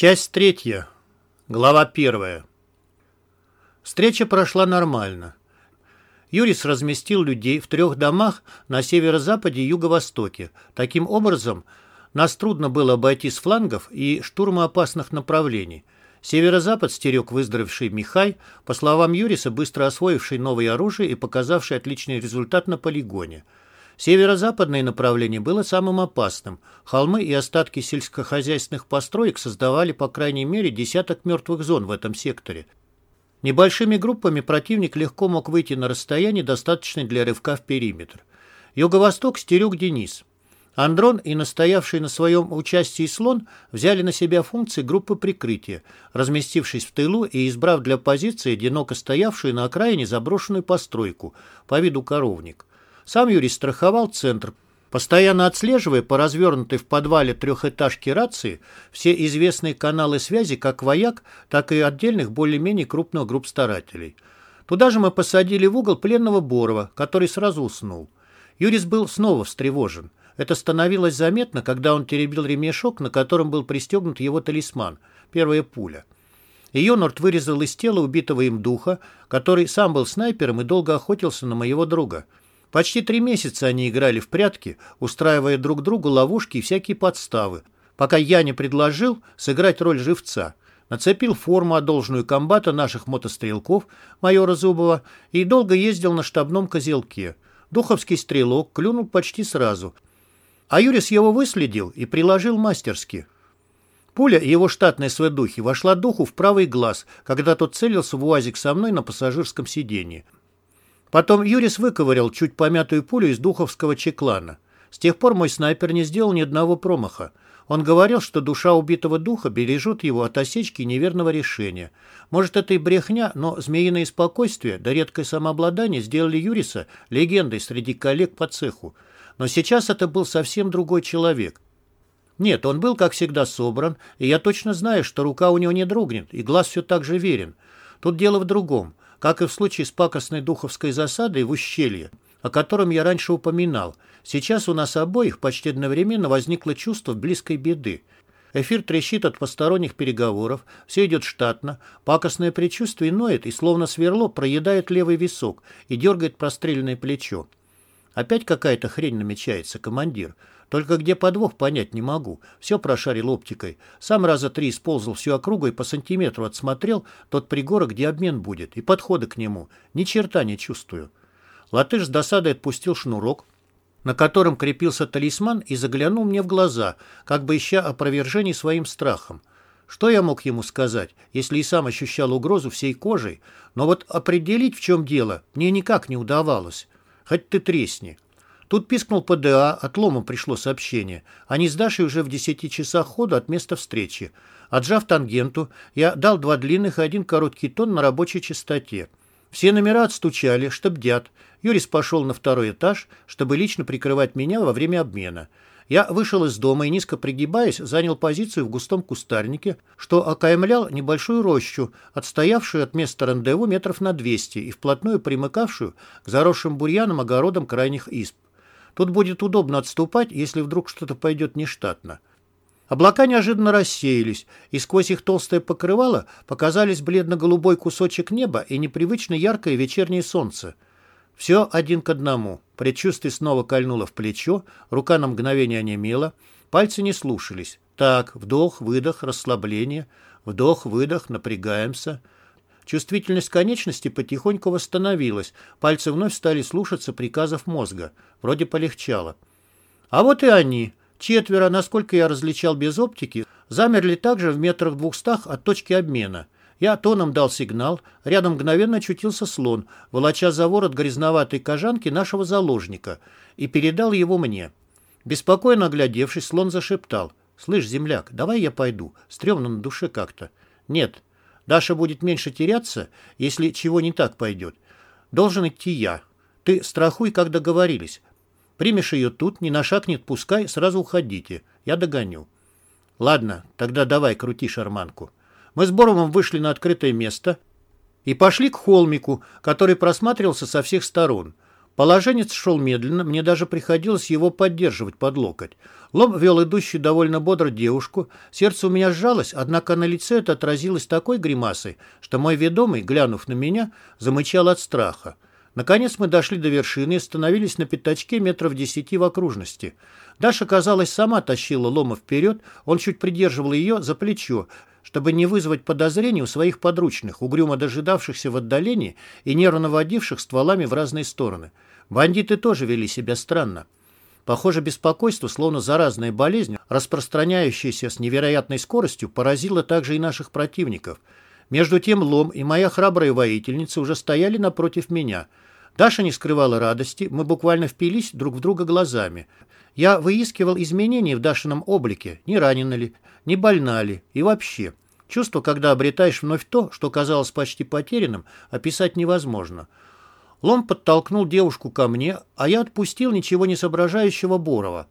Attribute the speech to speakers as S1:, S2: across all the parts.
S1: Часть третья. Глава первая. Встреча прошла нормально. Юрис разместил людей в трех домах на северо-западе и юго-востоке. Таким образом, нас трудно было обойти с флангов и штурма опасных направлений. Северо-запад стерег выздоровевший Михай, по словам Юриса, быстро освоивший новое оружие и показавший отличный результат на полигоне – Северо-западное направление было самым опасным. Холмы и остатки сельскохозяйственных построек создавали по крайней мере десяток мертвых зон в этом секторе. Небольшими группами противник легко мог выйти на расстояние, достаточное для рывка в периметр. Юго-восток стерег Денис. Андрон и настоявший на своем участии слон взяли на себя функции группы прикрытия, разместившись в тылу и избрав для позиции одиноко стоявшую на окраине заброшенную постройку по виду коровник. Сам Юрий страховал центр, постоянно отслеживая по развернутой в подвале трехэтажки рации все известные каналы связи как вояк, так и отдельных более-менее крупных групп старателей. Туда же мы посадили в угол пленного Борова, который сразу уснул. Юрис был снова встревожен. Это становилось заметно, когда он теребил ремешок, на котором был пристегнут его талисман, первая пуля. И Йонорд вырезал из тела убитого им духа, который сам был снайпером и долго охотился на моего друга – Почти три месяца они играли в прятки, устраивая друг другу ловушки и всякие подставы, пока я не предложил сыграть роль живца. Нацепил форму, одолженную комбата наших мотострелков, майора Зубова, и долго ездил на штабном козелке. Духовский стрелок клюнул почти сразу. А Юрис его выследил и приложил мастерски. Пуля его штатной сведухи вошла духу в правый глаз, когда тот целился в УАЗик со мной на пассажирском сиденье. Потом Юрис выковырял чуть помятую пулю из духовского чеклана. С тех пор мой снайпер не сделал ни одного промаха. Он говорил, что душа убитого духа бережет его от осечки неверного решения. Может, это и брехня, но змеиное спокойствие да редкое самообладание сделали Юриса легендой среди коллег по цеху. Но сейчас это был совсем другой человек. Нет, он был, как всегда, собран, и я точно знаю, что рука у него не дрогнет, и глаз все так же верен. Тут дело в другом. Как и в случае с пакостной духовской засадой в ущелье, о котором я раньше упоминал, сейчас у нас обоих почти одновременно возникло чувство близкой беды. Эфир трещит от посторонних переговоров, все идет штатно, пакостное предчувствие ноет и словно сверло проедает левый висок и дергает простреленное плечо. Опять какая-то хрень намечается, командир. Только где подвох, понять не могу. Все прошарил оптикой. Сам раза три исползал всю округу и по сантиметру отсмотрел тот пригорок, где обмен будет, и подходы к нему. Ни черта не чувствую. Латыш с досадой отпустил шнурок, на котором крепился талисман, и заглянул мне в глаза, как бы ища опровержений своим страхом. Что я мог ему сказать, если и сам ощущал угрозу всей кожей? Но вот определить, в чем дело, мне никак не удавалось. Хоть ты тресни. Тут пискнул ПДА, отломом пришло сообщение. Они с Дашей уже в десяти часах хода от места встречи. Отжав тангенту, я дал два длинных и один короткий тон на рабочей частоте. Все номера отстучали, что бдят. Юрис пошел на второй этаж, чтобы лично прикрывать меня во время обмена. Я вышел из дома и, низко пригибаясь, занял позицию в густом кустарнике, что окаймлял небольшую рощу, отстоявшую от места рандеву метров на 200 и вплотную примыкавшую к заросшим бурьяном огородам крайних исп. Тут будет удобно отступать, если вдруг что-то пойдет нештатно. Облака неожиданно рассеялись, и сквозь их толстое покрывало показались бледно-голубой кусочек неба и непривычно яркое вечернее солнце. Все один к одному. Предчувствие снова кольнуло в плечо, рука на мгновение онемела, пальцы не слушались. Так, вдох, выдох, расслабление, вдох, выдох, напрягаемся — Чувствительность конечности потихоньку восстановилась, пальцы вновь стали слушаться приказов мозга. Вроде полегчало. А вот и они. Четверо, насколько я различал без оптики, замерли также в метрах двухстах от точки обмена. Я тоном дал сигнал, рядом мгновенно очутился слон, волоча за ворот грязноватой кожанки нашего заложника, и передал его мне. Беспокойно оглядевшись, слон зашептал. «Слышь, земляк, давай я пойду. Стремно на душе как-то». «Нет, Даша будет меньше теряться, если чего не так пойдет. Должен идти я. Ты страхуй, как договорились. Примешь ее тут, ни на шаг не отпускай, сразу уходите. Я догоню. Ладно, тогда давай, крути шарманку. Мы с Боровым вышли на открытое место и пошли к холмику, который просматривался со всех сторон. Положенец шел медленно, мне даже приходилось его поддерживать под локоть. Лом вел идущую довольно бодро девушку. Сердце у меня сжалось, однако на лице это отразилось такой гримасой, что мой ведомый, глянув на меня, замычал от страха. Наконец мы дошли до вершины и остановились на пятачке метров десяти в окружности. Даша, казалось, сама тащила Лома вперед, он чуть придерживал ее за плечо, чтобы не вызвать подозрений у своих подручных, угрюмо дожидавшихся в отдалении и нервно водивших стволами в разные стороны. Бандиты тоже вели себя странно. Похоже, беспокойство, словно заразная болезнь, распространяющаяся с невероятной скоростью, поразило также и наших противников. Между тем Лом и моя храбрая воительница уже стояли напротив меня. Даша не скрывала радости, мы буквально впились друг в друга глазами. Я выискивал изменения в Дашином облике, не ранена ли, не больна ли и вообще. Чувство, когда обретаешь вновь то, что казалось почти потерянным, описать невозможно. Лом подтолкнул девушку ко мне, а я отпустил ничего не соображающего Борова.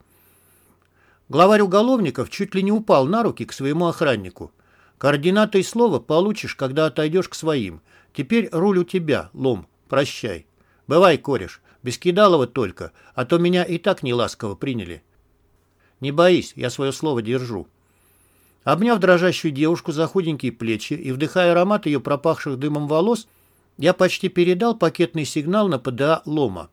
S1: Главарь уголовников чуть ли не упал на руки к своему охраннику. Координаты и слова получишь, когда отойдешь к своим. Теперь руль у тебя, Лом. Прощай. Бывай, кореш. Без кидалова только, а то меня и так неласково приняли. Не боись, я свое слово держу. Обняв дрожащую девушку за худенькие плечи и вдыхая аромат ее пропахших дымом волос, я почти передал пакетный сигнал на ПДА «Лома».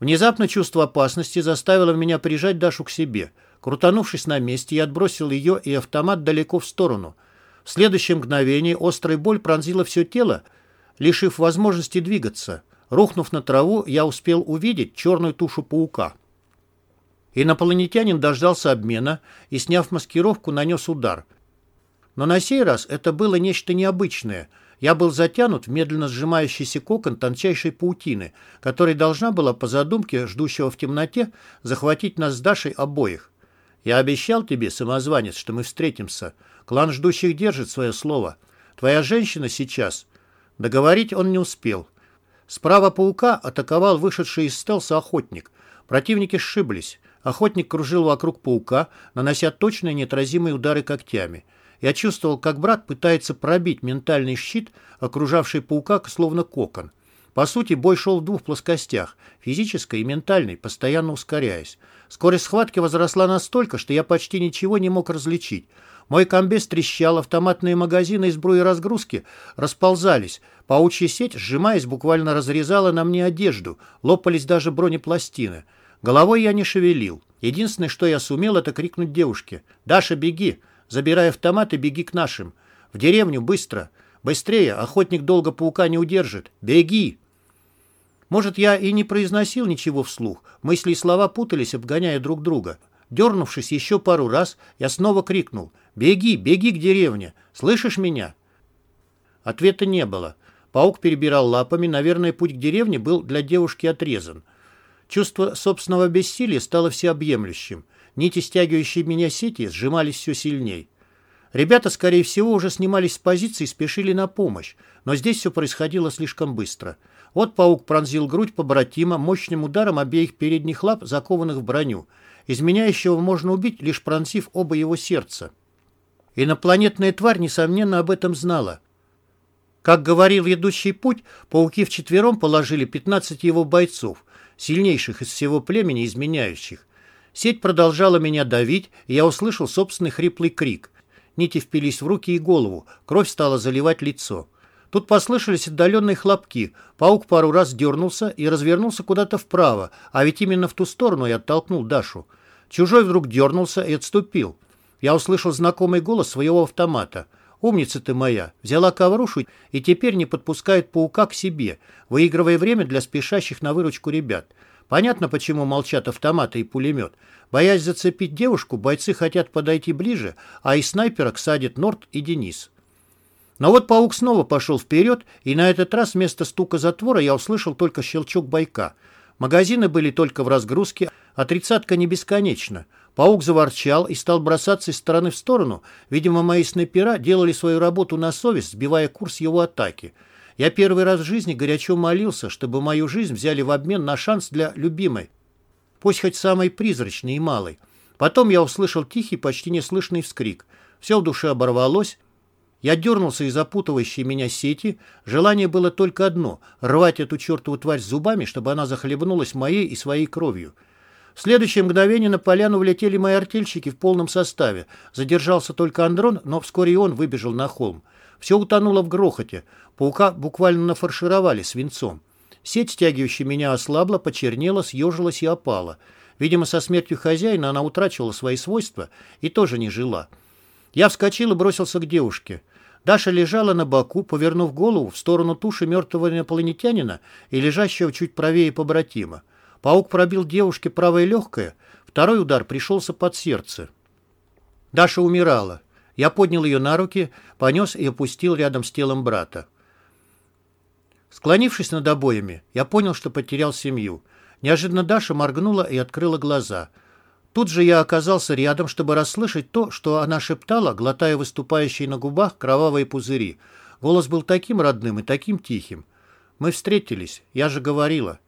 S1: Внезапно чувство опасности заставило меня прижать Дашу к себе. Крутанувшись на месте, я отбросил ее и автомат далеко в сторону. В следующее мгновение острая боль пронзила все тело, лишив возможности двигаться. Рухнув на траву, я успел увидеть черную тушу паука. Инопланетянин дождался обмена и, сняв маскировку, нанес удар. Но на сей раз это было нечто необычное — я был затянут в медленно сжимающийся кокон тончайшей паутины, которая должна была, по задумке ждущего в темноте, захватить нас с Дашей обоих. Я обещал тебе, самозванец, что мы встретимся. Клан ждущих держит свое слово. Твоя женщина сейчас. Договорить он не успел. Справа паука атаковал вышедший из стелса охотник. Противники сшиблись. Охотник кружил вокруг паука, нанося точные неотразимые удары когтями. Я чувствовал, как брат пытается пробить ментальный щит, окружавший паука словно кокон. По сути, бой шел в двух плоскостях – физической и ментальной, постоянно ускоряясь. Скорость схватки возросла настолько, что я почти ничего не мог различить. Мой комбез трещал, автоматные магазины из разгрузки расползались. Паучья сеть, сжимаясь, буквально разрезала на мне одежду, лопались даже бронепластины. Головой я не шевелил. Единственное, что я сумел, это крикнуть девушке. «Даша, беги!» Забирай автомат и беги к нашим. В деревню, быстро. Быстрее, охотник долго паука не удержит. Беги!» Может, я и не произносил ничего вслух. Мысли и слова путались, обгоняя друг друга. Дернувшись еще пару раз, я снова крикнул. «Беги, беги к деревне! Слышишь меня?» Ответа не было. Паук перебирал лапами, наверное, путь к деревне был для девушки отрезан. Чувство собственного бессилия стало всеобъемлющим. Нити, стягивающие меня сети, сжимались все сильней. Ребята, скорее всего, уже снимались с позиции и спешили на помощь, но здесь все происходило слишком быстро. Вот паук пронзил грудь побратима мощным ударом обеих передних лап, закованных в броню. Изменяющего можно убить, лишь пронзив оба его сердца. Инопланетная тварь, несомненно, об этом знала. Как говорил ведущий путь, пауки вчетвером положили 15 его бойцов, сильнейших из всего племени изменяющих. Сеть продолжала меня давить, и я услышал собственный хриплый крик. Нити впились в руки и голову, кровь стала заливать лицо. Тут послышались отдаленные хлопки. Паук пару раз дернулся и развернулся куда-то вправо, а ведь именно в ту сторону я оттолкнул Дашу. Чужой вдруг дернулся и отступил. Я услышал знакомый голос своего автомата. «Умница ты моя!» Взяла коврушу и теперь не подпускает паука к себе, выигрывая время для спешащих на выручку ребят. Понятно, почему молчат автоматы и пулемет. Боясь зацепить девушку, бойцы хотят подойти ближе, а из снайперок садит Норт и Денис. Но вот паук снова пошел вперед, и на этот раз вместо стука затвора я услышал только щелчок байка. Магазины были только в разгрузке, а тридцатка не бесконечна. Паук заворчал и стал бросаться из стороны в сторону. Видимо, мои снайпера делали свою работу на совесть, сбивая курс его атаки. Я первый раз в жизни горячо молился, чтобы мою жизнь взяли в обмен на шанс для любимой, пусть хоть самой призрачной и малой. Потом я услышал тихий, почти неслышный вскрик. Все в душе оборвалось. Я дернулся из запутывающей меня сети. Желание было только одно — рвать эту чертову тварь зубами, чтобы она захлебнулась моей и своей кровью. В следующее мгновение на поляну влетели мои артельщики в полном составе. Задержался только Андрон, но вскоре и он выбежал на холм. Все утонуло в грохоте. Паука буквально нафаршировали свинцом. Сеть, стягивающая меня, ослабла, почернела, съежилась и опала. Видимо, со смертью хозяина она утрачивала свои свойства и тоже не жила. Я вскочил и бросился к девушке. Даша лежала на боку, повернув голову в сторону туши мертвого инопланетянина и лежащего чуть правее побратима. Паук пробил девушке правое легкое, второй удар пришелся под сердце. Даша умирала. Я поднял ее на руки, понес и опустил рядом с телом брата. Склонившись над обоями, я понял, что потерял семью. Неожиданно Даша моргнула и открыла глаза. Тут же я оказался рядом, чтобы расслышать то, что она шептала, глотая выступающие на губах кровавые пузыри. Голос был таким родным и таким тихим. «Мы встретились, я же говорила».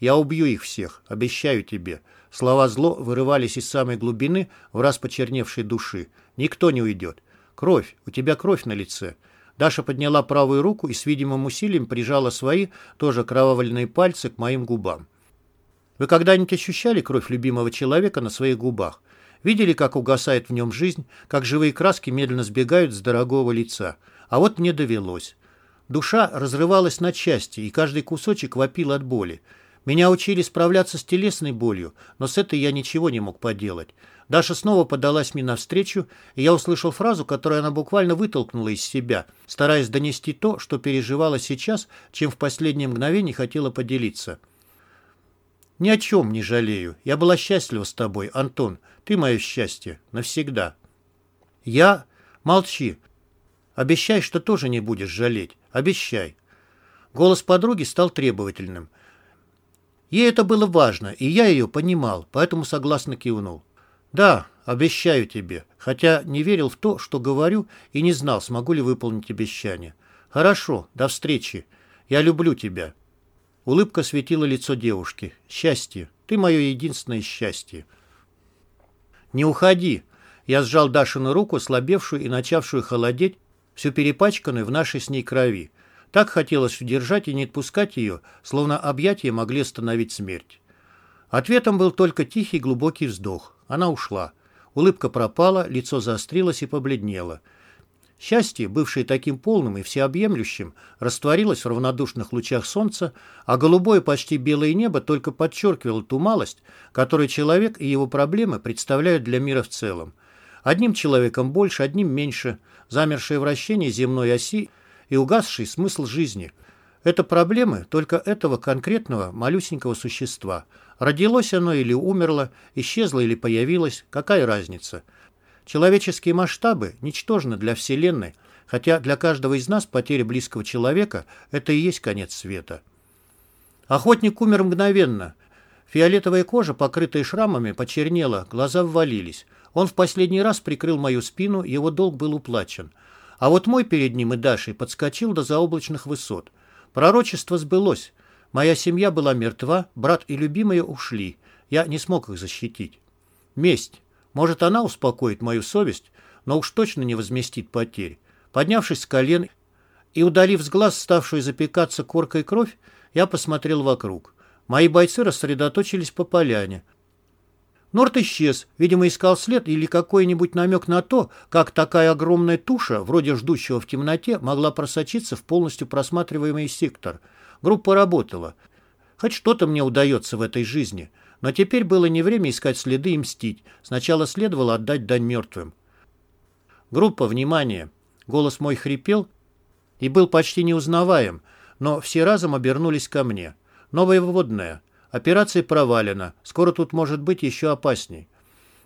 S1: «Я убью их всех, обещаю тебе». Слова зло вырывались из самой глубины в раз почерневшей души. «Никто не уйдет. Кровь, у тебя кровь на лице». Даша подняла правую руку и с видимым усилием прижала свои, тоже кровавленные пальцы к моим губам. Вы когда-нибудь ощущали кровь любимого человека на своих губах? Видели, как угасает в нем жизнь, как живые краски медленно сбегают с дорогого лица? А вот мне довелось. Душа разрывалась на части, и каждый кусочек вопил от боли. Меня учили справляться с телесной болью, но с этой я ничего не мог поделать. Даша снова подалась мне навстречу, и я услышал фразу, которую она буквально вытолкнула из себя, стараясь донести то, что переживала сейчас, чем в последнее мгновение хотела поделиться. «Ни о чем не жалею. Я была счастлива с тобой, Антон. Ты мое счастье. Навсегда». «Я? Молчи. Обещай, что тоже не будешь жалеть. Обещай». Голос подруги стал требовательным. Ей это было важно, и я ее понимал, поэтому согласно кивнул. «Да, обещаю тебе, хотя не верил в то, что говорю, и не знал, смогу ли выполнить обещание. Хорошо, до встречи. Я люблю тебя». Улыбка светила лицо девушки. «Счастье. Ты мое единственное счастье». «Не уходи!» Я сжал Дашину руку, слабевшую и начавшую холодеть, всю перепачканную в нашей с ней крови. Так хотелось удержать и не отпускать ее, словно объятия могли остановить смерть. Ответом был только тихий глубокий вздох. Она ушла. Улыбка пропала, лицо заострилось и побледнело. Счастье, бывшее таким полным и всеобъемлющим, растворилось в равнодушных лучах солнца, а голубое почти белое небо только подчеркивало ту малость, которую человек и его проблемы представляют для мира в целом. Одним человеком больше, одним меньше, замершее вращение земной оси и угасший смысл жизни. Это проблемы только этого конкретного малюсенького существа – Родилось оно или умерло, исчезло или появилось, какая разница? Человеческие масштабы ничтожны для Вселенной, хотя для каждого из нас потеря близкого человека – это и есть конец света. Охотник умер мгновенно. Фиолетовая кожа, покрытая шрамами, почернела, глаза ввалились. Он в последний раз прикрыл мою спину, его долг был уплачен. А вот мой перед ним и Дашей подскочил до заоблачных высот. Пророчество сбылось. Моя семья была мертва, брат и любимые ушли. Я не смог их защитить. Месть. Может, она успокоит мою совесть, но уж точно не возместит потерь. Поднявшись с колен и удалив с глаз ставшую запекаться коркой кровь, я посмотрел вокруг. Мои бойцы рассредоточились по поляне. Норт исчез, видимо, искал след или какой-нибудь намек на то, как такая огромная туша, вроде ждущего в темноте, могла просочиться в полностью просматриваемый сектор — Группа работала. Хоть что-то мне удается в этой жизни. Но теперь было не время искать следы и мстить. Сначала следовало отдать дань мертвым. Группа, внимание! Голос мой хрипел и был почти неузнаваем, но все разом обернулись ко мне. Новая вводная. Операция провалена. Скоро тут может быть еще опасней.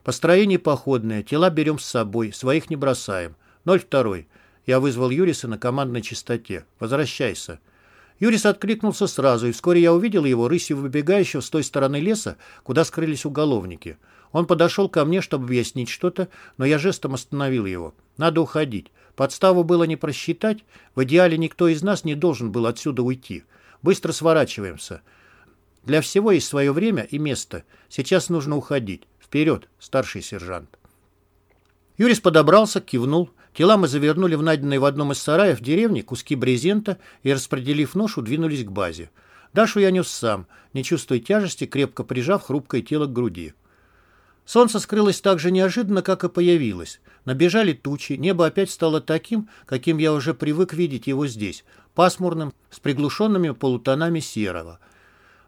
S1: Построение походное. Тела берем с собой. Своих не бросаем. 02. Я вызвал Юриса на командной частоте. Возвращайся. Юрис откликнулся сразу, и вскоре я увидел его рысью выбегающего с той стороны леса, куда скрылись уголовники. Он подошел ко мне, чтобы объяснить что-то, но я жестом остановил его. Надо уходить. Подставу было не просчитать. В идеале никто из нас не должен был отсюда уйти. Быстро сворачиваемся. Для всего есть свое время и место. Сейчас нужно уходить. Вперед, старший сержант. Юрис подобрался, кивнул, Тела мы завернули в найденные в одном из сараев деревни куски брезента и, распределив ношу, двинулись к базе. Дашу я нес сам, не чувствуя тяжести, крепко прижав хрупкое тело к груди. Солнце скрылось так же неожиданно, как и появилось. Набежали тучи, небо опять стало таким, каким я уже привык видеть его здесь, пасмурным, с приглушенными полутонами серого.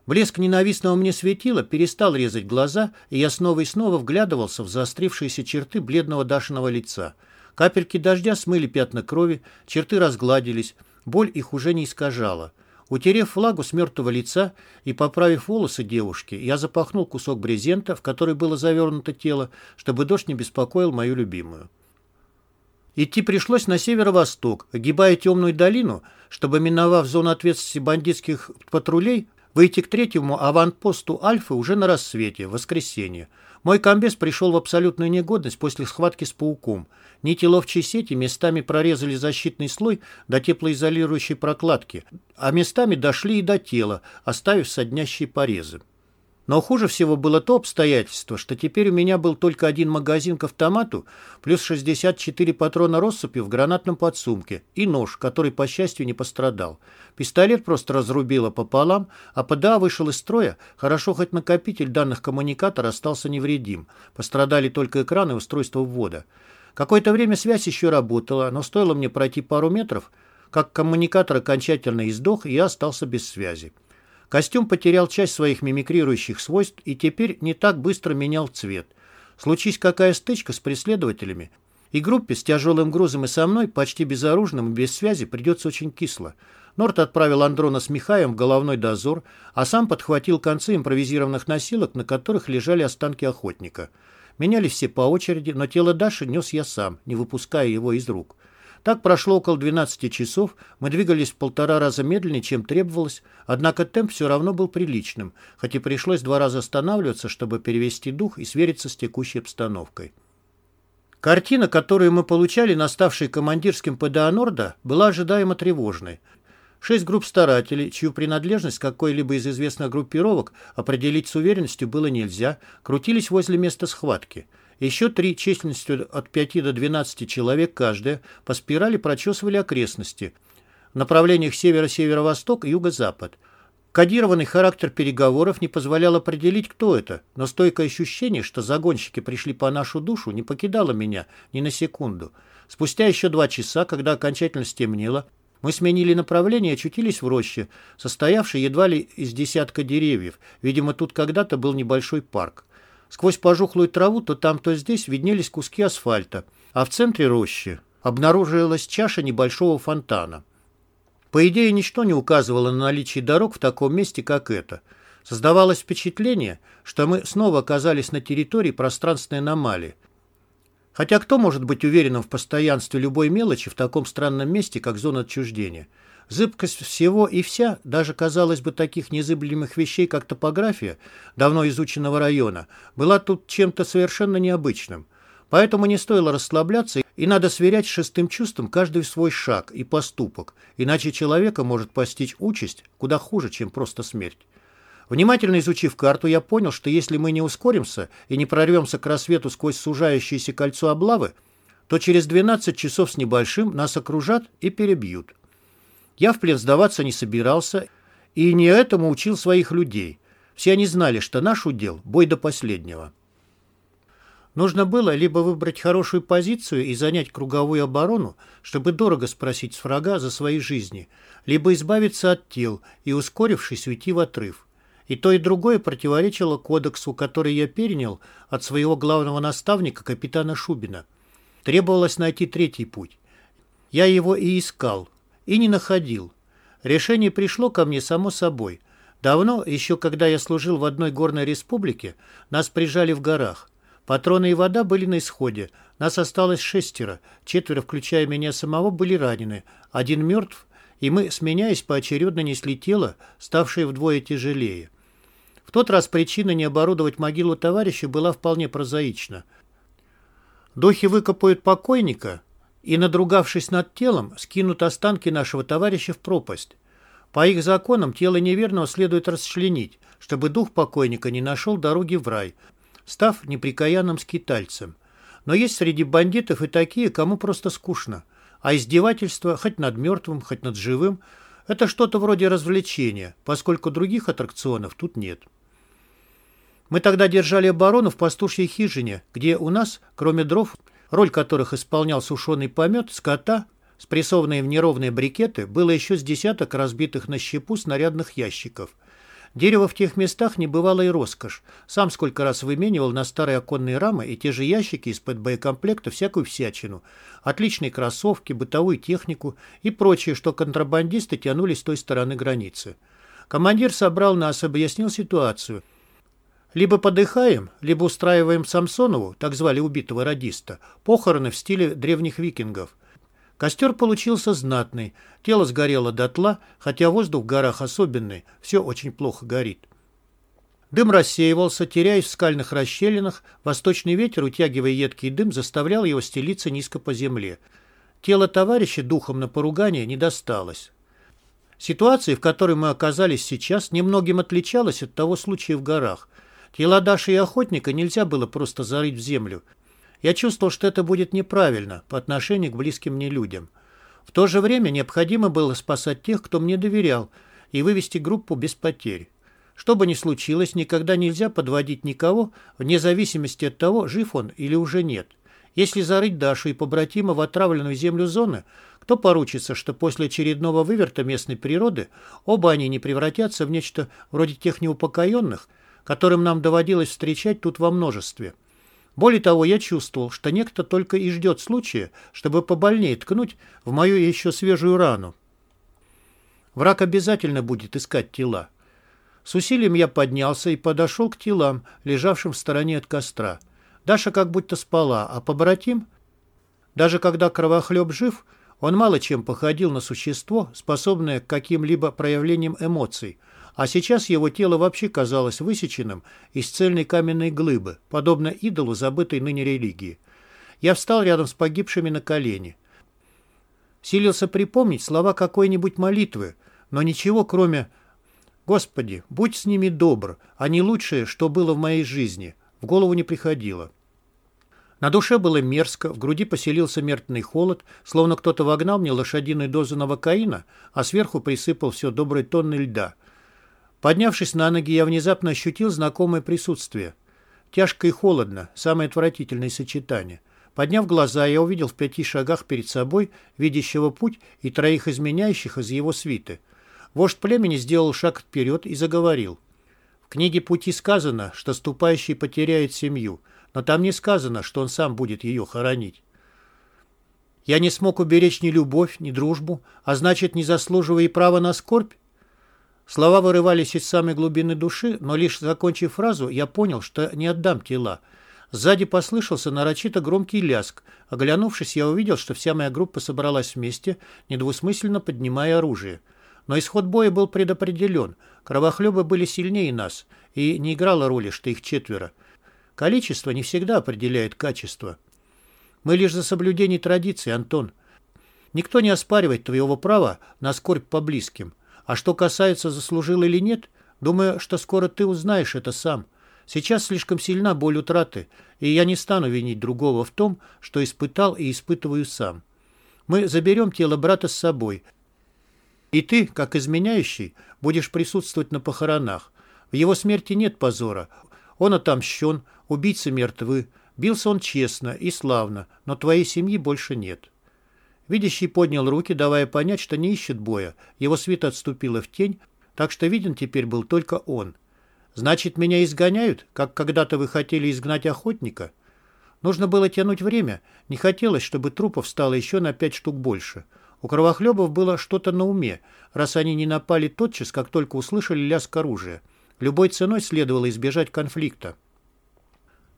S1: Блеск ненавистного мне светила перестал резать глаза, и я снова и снова вглядывался в заострившиеся черты бледного Дашиного лица. Капельки дождя смыли пятна крови, черты разгладились, боль их уже не искажала. Утерев флагу с мертвого лица и поправив волосы девушки, я запахнул кусок брезента, в который было завернуто тело, чтобы дождь не беспокоил мою любимую. Идти пришлось на северо-восток, огибая темную долину, чтобы, миновав зону ответственности бандитских патрулей, выйти к третьему аванпосту Альфы уже на рассвете, в воскресенье. Мой комбез пришел в абсолютную негодность после схватки с пауком. Нити ловчей сети местами прорезали защитный слой до теплоизолирующей прокладки, а местами дошли и до тела, оставив соднящие порезы. Но хуже всего было то обстоятельство, что теперь у меня был только один магазин к автомату, плюс 64 патрона россыпи в гранатном подсумке и нож, который, по счастью, не пострадал. Пистолет просто разрубило пополам, а ПДА вышел из строя, хорошо хоть накопитель данных коммуникатора остался невредим. Пострадали только экран и устройство ввода. Какое-то время связь еще работала, но стоило мне пройти пару метров, как коммуникатор окончательно издох, и я остался без связи. Костюм потерял часть своих мимикрирующих свойств и теперь не так быстро менял цвет. Случись какая стычка с преследователями, и группе с тяжелым грузом и со мной, почти безоружным и без связи, придется очень кисло. Норт отправил Андрона с Михаем в головной дозор, а сам подхватил концы импровизированных носилок, на которых лежали останки охотника. Меняли все по очереди, но тело Даши нес я сам, не выпуская его из рук. Так прошло около 12 часов, мы двигались в полтора раза медленнее, чем требовалось, однако темп все равно был приличным, хоть и пришлось два раза останавливаться, чтобы перевести дух и свериться с текущей обстановкой. Картина, которую мы получали на ставшей командирским ПДА Норда, была ожидаемо тревожной. Шесть групп старателей, чью принадлежность какой-либо из известных группировок определить с уверенностью было нельзя, крутились возле места схватки – еще три численностью от 5 до 12 человек каждая по спирали прочесывали окрестности в направлениях северо-северо-восток и юго-запад. Кодированный характер переговоров не позволял определить, кто это, но стойкое ощущение, что загонщики пришли по нашу душу, не покидало меня ни на секунду. Спустя еще два часа, когда окончательно стемнело, мы сменили направление и очутились в роще, состоявшей едва ли из десятка деревьев. Видимо, тут когда-то был небольшой парк. Сквозь пожухлую траву то там, то здесь виднелись куски асфальта, а в центре рощи обнаружилась чаша небольшого фонтана. По идее, ничто не указывало на наличие дорог в таком месте, как это. Создавалось впечатление, что мы снова оказались на территории пространственной аномалии. Хотя кто может быть уверенным в постоянстве любой мелочи в таком странном месте, как зона отчуждения? Зыбкость всего и вся, даже, казалось бы, таких незыблемых вещей, как топография давно изученного района, была тут чем-то совершенно необычным. Поэтому не стоило расслабляться, и надо сверять шестым чувством каждый свой шаг и поступок, иначе человека может постичь участь куда хуже, чем просто смерть. Внимательно изучив карту, я понял, что если мы не ускоримся и не прорвемся к рассвету сквозь сужающееся кольцо облавы, то через 12 часов с небольшим нас окружат и перебьют. Я в плен сдаваться не собирался и не этому учил своих людей. Все они знали, что наш удел – бой до последнего. Нужно было либо выбрать хорошую позицию и занять круговую оборону, чтобы дорого спросить с врага за свои жизни, либо избавиться от тел и, ускорившись, уйти в отрыв. И то, и другое противоречило кодексу, который я перенял от своего главного наставника, капитана Шубина. Требовалось найти третий путь. Я его и искал, и не находил. Решение пришло ко мне само собой. Давно, еще когда я служил в одной горной республике, нас прижали в горах. Патроны и вода были на исходе. Нас осталось шестеро. Четверо, включая меня самого, были ранены. Один мертв, и мы, сменяясь, поочередно несли тело, ставшее вдвое тяжелее. В тот раз причина не оборудовать могилу товарища была вполне прозаична. Духи выкопают покойника, и, надругавшись над телом, скинут останки нашего товарища в пропасть. По их законам тело неверного следует расчленить, чтобы дух покойника не нашел дороги в рай, став неприкаянным скитальцем. Но есть среди бандитов и такие, кому просто скучно. А издевательство, хоть над мертвым, хоть над живым, это что-то вроде развлечения, поскольку других аттракционов тут нет. Мы тогда держали оборону в пастушьей хижине, где у нас, кроме дров, роль которых исполнял сушеный помет, скота, спрессованные в неровные брикеты, было еще с десяток разбитых на щепу снарядных ящиков. Дерево в тех местах не бывало и роскошь. Сам сколько раз выменивал на старые оконные рамы и те же ящики из-под боекомплекта всякую всячину. Отличные кроссовки, бытовую технику и прочее, что контрабандисты тянули с той стороны границы. Командир собрал нас, объяснил ситуацию. Либо подыхаем, либо устраиваем Самсонову, так звали убитого радиста, похороны в стиле древних викингов. Костер получился знатный, тело сгорело дотла, хотя воздух в горах особенный, все очень плохо горит. Дым рассеивался, теряясь в скальных расщелинах, восточный ветер, утягивая едкий дым, заставлял его стелиться низко по земле. Тело товарища духом на поругание не досталось. Ситуация, в которой мы оказались сейчас, немногим отличалась от того случая в горах. Тела Даши и охотника нельзя было просто зарыть в землю – я чувствовал, что это будет неправильно по отношению к близким мне людям. В то же время необходимо было спасать тех, кто мне доверял, и вывести группу без потерь. Что бы ни случилось, никогда нельзя подводить никого, вне зависимости от того, жив он или уже нет. Если зарыть Дашу и побратима в отравленную землю зоны, кто поручится, что после очередного выверта местной природы оба они не превратятся в нечто вроде тех неупокоенных, которым нам доводилось встречать тут во множестве? Более того, я чувствовал, что некто только и ждет случая, чтобы побольнее ткнуть в мою еще свежую рану. Враг обязательно будет искать тела. С усилием я поднялся и подошел к телам, лежавшим в стороне от костра. Даша как будто спала, а побратим... Даже когда кровохлеб жив, он мало чем походил на существо, способное к каким-либо проявлениям эмоций – а сейчас его тело вообще казалось высеченным из цельной каменной глыбы, подобно идолу забытой ныне религии. Я встал рядом с погибшими на колени. Силился припомнить слова какой-нибудь молитвы, но ничего, кроме «Господи, будь с ними добр, а не лучшее, что было в моей жизни», в голову не приходило. На душе было мерзко, в груди поселился мертвый холод, словно кто-то вогнал мне лошадиную дозу новокаина, а сверху присыпал все доброй тонны льда. Поднявшись на ноги, я внезапно ощутил знакомое присутствие. Тяжко и холодно, самое отвратительное сочетание. Подняв глаза, я увидел в пяти шагах перед собой видящего путь и троих изменяющих из его свиты. Вождь племени сделал шаг вперед и заговорил. В книге «Пути» сказано, что ступающий потеряет семью, но там не сказано, что он сам будет ее хоронить. Я не смог уберечь ни любовь, ни дружбу, а значит, не заслуживая и права на скорбь? Слова вырывались из самой глубины души, но лишь закончив фразу, я понял, что не отдам тела. Сзади послышался нарочито громкий ляск. Оглянувшись, я увидел, что вся моя группа собралась вместе, недвусмысленно поднимая оружие. Но исход боя был предопределен. Кровохлебы были сильнее нас, и не играло роли, что их четверо. Количество не всегда определяет качество. Мы лишь за соблюдение традиций, Антон. Никто не оспаривает твоего права на скорбь по близким. А что касается, заслужил или нет, думаю, что скоро ты узнаешь это сам. Сейчас слишком сильна боль утраты, и я не стану винить другого в том, что испытал и испытываю сам. Мы заберем тело брата с собой, и ты, как изменяющий, будешь присутствовать на похоронах. В его смерти нет позора. Он отомщен, убийцы мертвы. Бился он честно и славно, но твоей семьи больше нет. Видящий поднял руки, давая понять, что не ищет боя. Его свита отступила в тень, так что виден теперь был только он. «Значит, меня изгоняют, как когда-то вы хотели изгнать охотника?» Нужно было тянуть время. Не хотелось, чтобы трупов стало еще на пять штук больше. У кровохлебов было что-то на уме, раз они не напали тотчас, как только услышали лязг оружия. Любой ценой следовало избежать конфликта.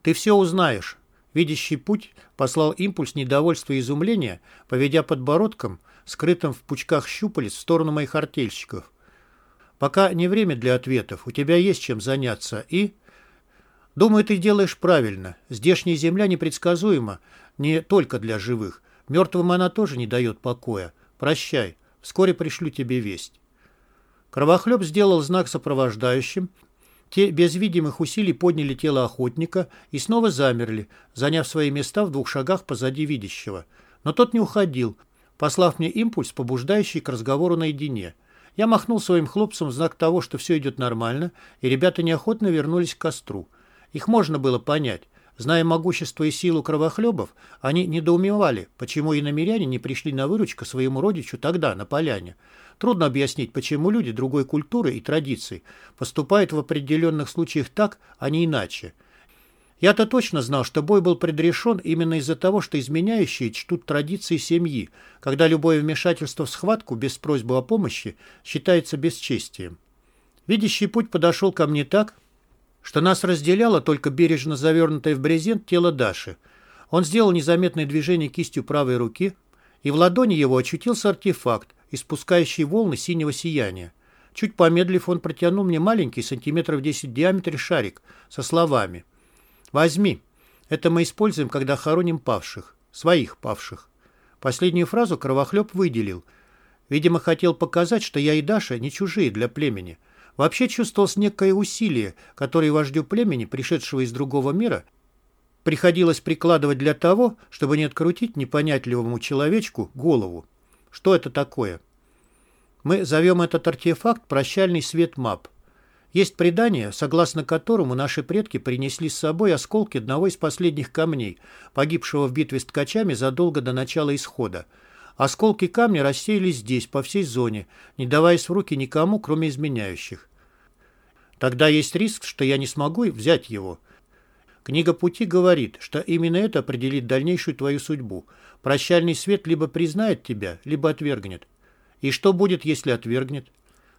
S1: «Ты все узнаешь», Видящий путь послал импульс недовольства и изумления, поведя подбородком, скрытым в пучках щупалец, в сторону моих артельщиков. «Пока не время для ответов, у тебя есть чем заняться, и...» «Думаю, ты делаешь правильно. Здешняя земля непредсказуема, не только для живых. Мертвым она тоже не дает покоя. Прощай, вскоре пришлю тебе весть». Кровохлеб сделал знак сопровождающим. Те без видимых усилий подняли тело охотника и снова замерли, заняв свои места в двух шагах позади видящего. Но тот не уходил, послав мне импульс, побуждающий к разговору наедине. Я махнул своим хлопцам в знак того, что все идет нормально, и ребята неохотно вернулись к костру. Их можно было понять. Зная могущество и силу кровохлебов, они недоумевали, почему и намеряне не пришли на выручку своему родичу тогда, на поляне. Трудно объяснить, почему люди другой культуры и традиций поступают в определенных случаях так, а не иначе. Я-то точно знал, что бой был предрешен именно из-за того, что изменяющие чтут традиции семьи, когда любое вмешательство в схватку без просьбы о помощи считается бесчестием. Видящий путь подошел ко мне так, что нас разделяло только бережно завернутое в брезент тело Даши. Он сделал незаметное движение кистью правой руки, и в ладони его очутился артефакт, испускающий волны синего сияния. Чуть помедлив, он протянул мне маленький, сантиметров 10 в диаметре шарик со словами «Возьми. Это мы используем, когда хороним павших. Своих павших». Последнюю фразу Кровохлеб выделил. Видимо, хотел показать, что я и Даша не чужие для племени – Вообще чувствовалось некое усилие, которое вождю племени, пришедшего из другого мира, приходилось прикладывать для того, чтобы не открутить непонятливому человечку голову. Что это такое? Мы зовем этот артефакт «прощальный свет мап». Есть предание, согласно которому наши предки принесли с собой осколки одного из последних камней, погибшего в битве с ткачами задолго до начала исхода. Осколки камня рассеялись здесь, по всей зоне, не даваясь в руки никому, кроме изменяющих. Тогда есть риск, что я не смогу взять его. Книга пути говорит, что именно это определит дальнейшую твою судьбу. Прощальный свет либо признает тебя, либо отвергнет. И что будет, если отвергнет?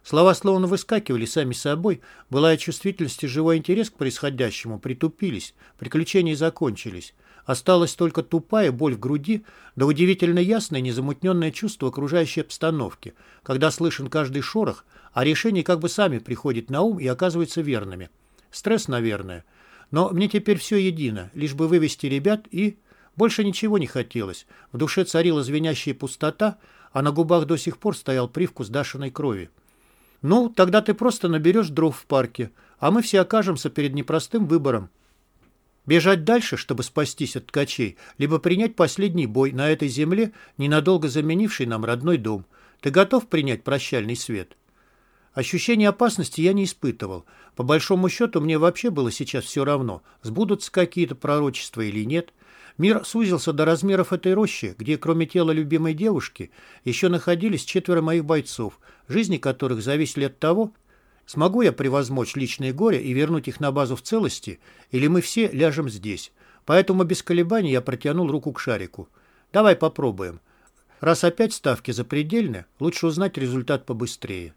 S1: Слова словно выскакивали сами собой, былая чувствительность и живой интерес к происходящему притупились, приключения закончились. Осталась только тупая боль в груди, да удивительно ясное незамутненное чувство окружающей обстановки, когда слышен каждый шорох, а решения как бы сами приходят на ум и оказываются верными. Стресс, наверное. Но мне теперь все едино, лишь бы вывести ребят и... Больше ничего не хотелось. В душе царила звенящая пустота, а на губах до сих пор стоял привкус Дашиной крови. «Ну, тогда ты просто наберешь дров в парке, а мы все окажемся перед непростым выбором. Бежать дальше, чтобы спастись от ткачей, либо принять последний бой на этой земле, ненадолго заменивший нам родной дом. Ты готов принять прощальный свет? Ощущение опасности я не испытывал. По большому счету, мне вообще было сейчас все равно, сбудутся какие-то пророчества или нет. Мир сузился до размеров этой рощи, где, кроме тела любимой девушки, еще находились четверо моих бойцов, жизни которых зависели от того, Смогу я превозмочь личные горе и вернуть их на базу в целости, или мы все ляжем здесь? Поэтому без колебаний я протянул руку к шарику. Давай попробуем. Раз опять ставки запредельны, лучше узнать результат побыстрее.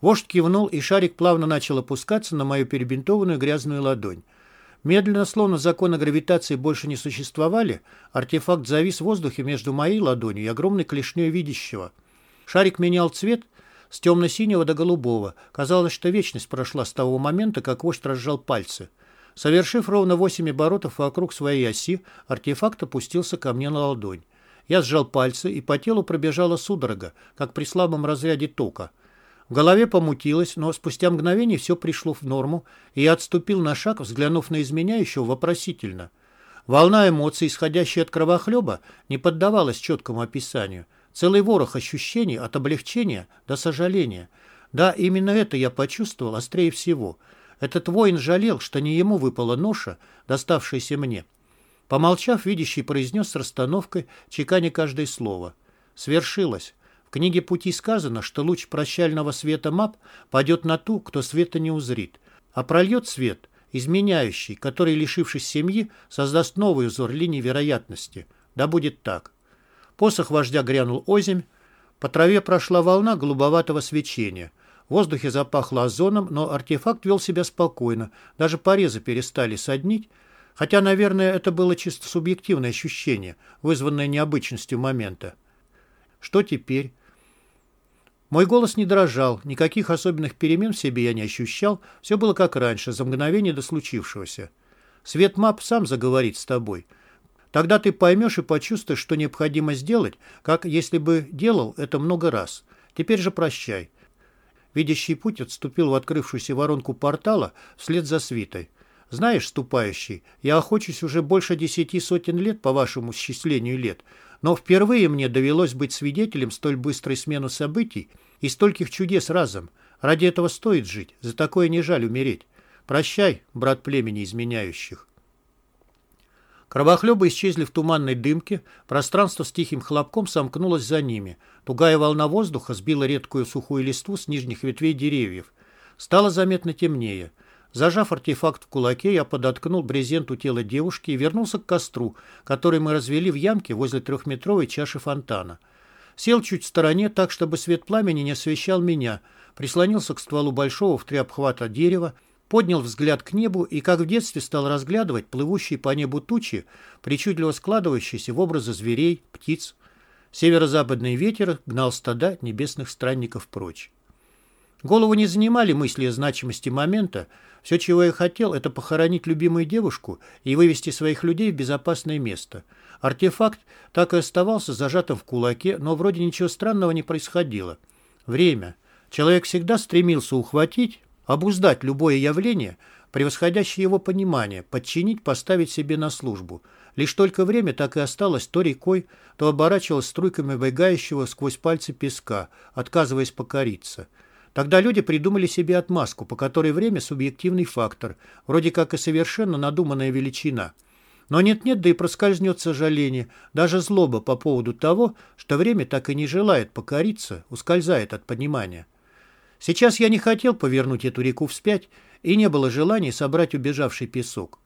S1: Вождь кивнул, и шарик плавно начал опускаться на мою перебинтованную грязную ладонь. Медленно, словно законы гравитации больше не существовали, артефакт завис в воздухе между моей ладонью и огромной клешней видящего. Шарик менял цвет — с темно-синего до голубого. Казалось, что вечность прошла с того момента, как вождь разжал пальцы. Совершив ровно восемь оборотов вокруг своей оси, артефакт опустился ко мне на ладонь. Я сжал пальцы, и по телу пробежала судорога, как при слабом разряде тока. В голове помутилось, но спустя мгновение все пришло в норму, и я отступил на шаг, взглянув на изменяющего вопросительно. Волна эмоций, исходящая от кровохлеба, не поддавалась четкому описанию – Целый ворох ощущений от облегчения до сожаления. Да, именно это я почувствовал острее всего. Этот воин жалел, что не ему выпала ноша, доставшаяся мне. Помолчав, видящий произнес с расстановкой, чеканя каждое слово. Свершилось. В книге «Пути» сказано, что луч прощального света мап падет на ту, кто света не узрит, а прольет свет, изменяющий, который, лишившись семьи, создаст новый узор линий вероятности. Да будет так. Посох вождя грянул озимь. По траве прошла волна голубоватого свечения. В воздухе запахло озоном, но артефакт вел себя спокойно. Даже порезы перестали соднить. Хотя, наверное, это было чисто субъективное ощущение, вызванное необычностью момента. Что теперь? Мой голос не дрожал, никаких особенных перемен в себе я не ощущал, все было как раньше, за мгновение до случившегося. Свет мап сам заговорит с тобой — Тогда ты поймешь и почувствуешь, что необходимо сделать, как если бы делал это много раз. Теперь же прощай. видящий путь, отступил в открывшуюся воронку портала вслед за свитой. «Знаешь, ступающий, я охочусь уже больше десяти сотен лет по вашему счислению лет, но впервые мне довелось быть свидетелем столь быстрой смены событий и стольких чудес разом. Ради этого стоит жить, за такое не жаль умереть. Прощай, брат племени изменяющих». Кровохлебы исчезли в туманной дымке, пространство с тихим хлопком сомкнулось за ними. Тугая волна воздуха сбила редкую сухую листву с нижних ветвей деревьев. Стало заметно темнее. Зажав артефакт в кулаке, я подоткнул брезент у тела девушки и вернулся к костру, который мы развели в ямке возле трехметровой чаши фонтана. Сел чуть в стороне так, чтобы свет пламени не освещал меня, прислонился к стволу большого в три обхвата дерева, поднял взгляд к небу и, как в детстве, стал разглядывать плывущие по небу тучи, причудливо складывающиеся в образы зверей, птиц. Северо-западный ветер гнал стада небесных странников прочь. Голову не занимали мысли о значимости момента. Все, чего я хотел, это похоронить любимую девушку и вывести своих людей в безопасное место. Артефакт так и оставался зажатым в кулаке, но вроде ничего странного не происходило. Время. Человек всегда стремился ухватить, обуздать любое явление, превосходящее его понимание, подчинить, поставить себе на службу. Лишь только время так и осталось то рекой, то оборачивалось струйками выбегающего сквозь пальцы песка, отказываясь покориться. Тогда люди придумали себе отмазку, по которой время – субъективный фактор, вроде как и совершенно надуманная величина. Но нет-нет, да и проскользнет сожаление, даже злоба по поводу того, что время так и не желает покориться, ускользает от понимания. Сейчас я не хотел повернуть эту реку вспять, и не было желания собрать убежавший песок.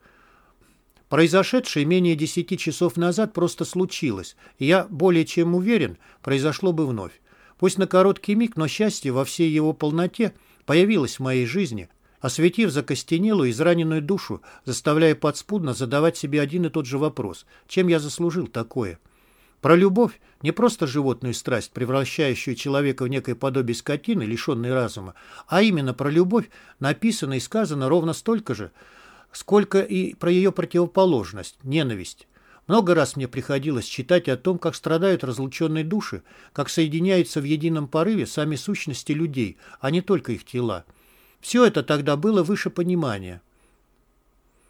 S1: Произошедшее менее десяти часов назад просто случилось, и я более чем уверен, произошло бы вновь. Пусть на короткий миг, но счастье во всей его полноте появилось в моей жизни, осветив закостенелую, израненную душу, заставляя подспудно задавать себе один и тот же вопрос. Чем я заслужил такое? Про любовь, не просто животную страсть, превращающую человека в некое подобие скотины, лишенной разума, а именно про любовь написано и сказано ровно столько же, сколько и про ее противоположность – ненависть. Много раз мне приходилось читать о том, как страдают разлученные души, как соединяются в едином порыве сами сущности людей, а не только их тела. Все это тогда было выше понимания.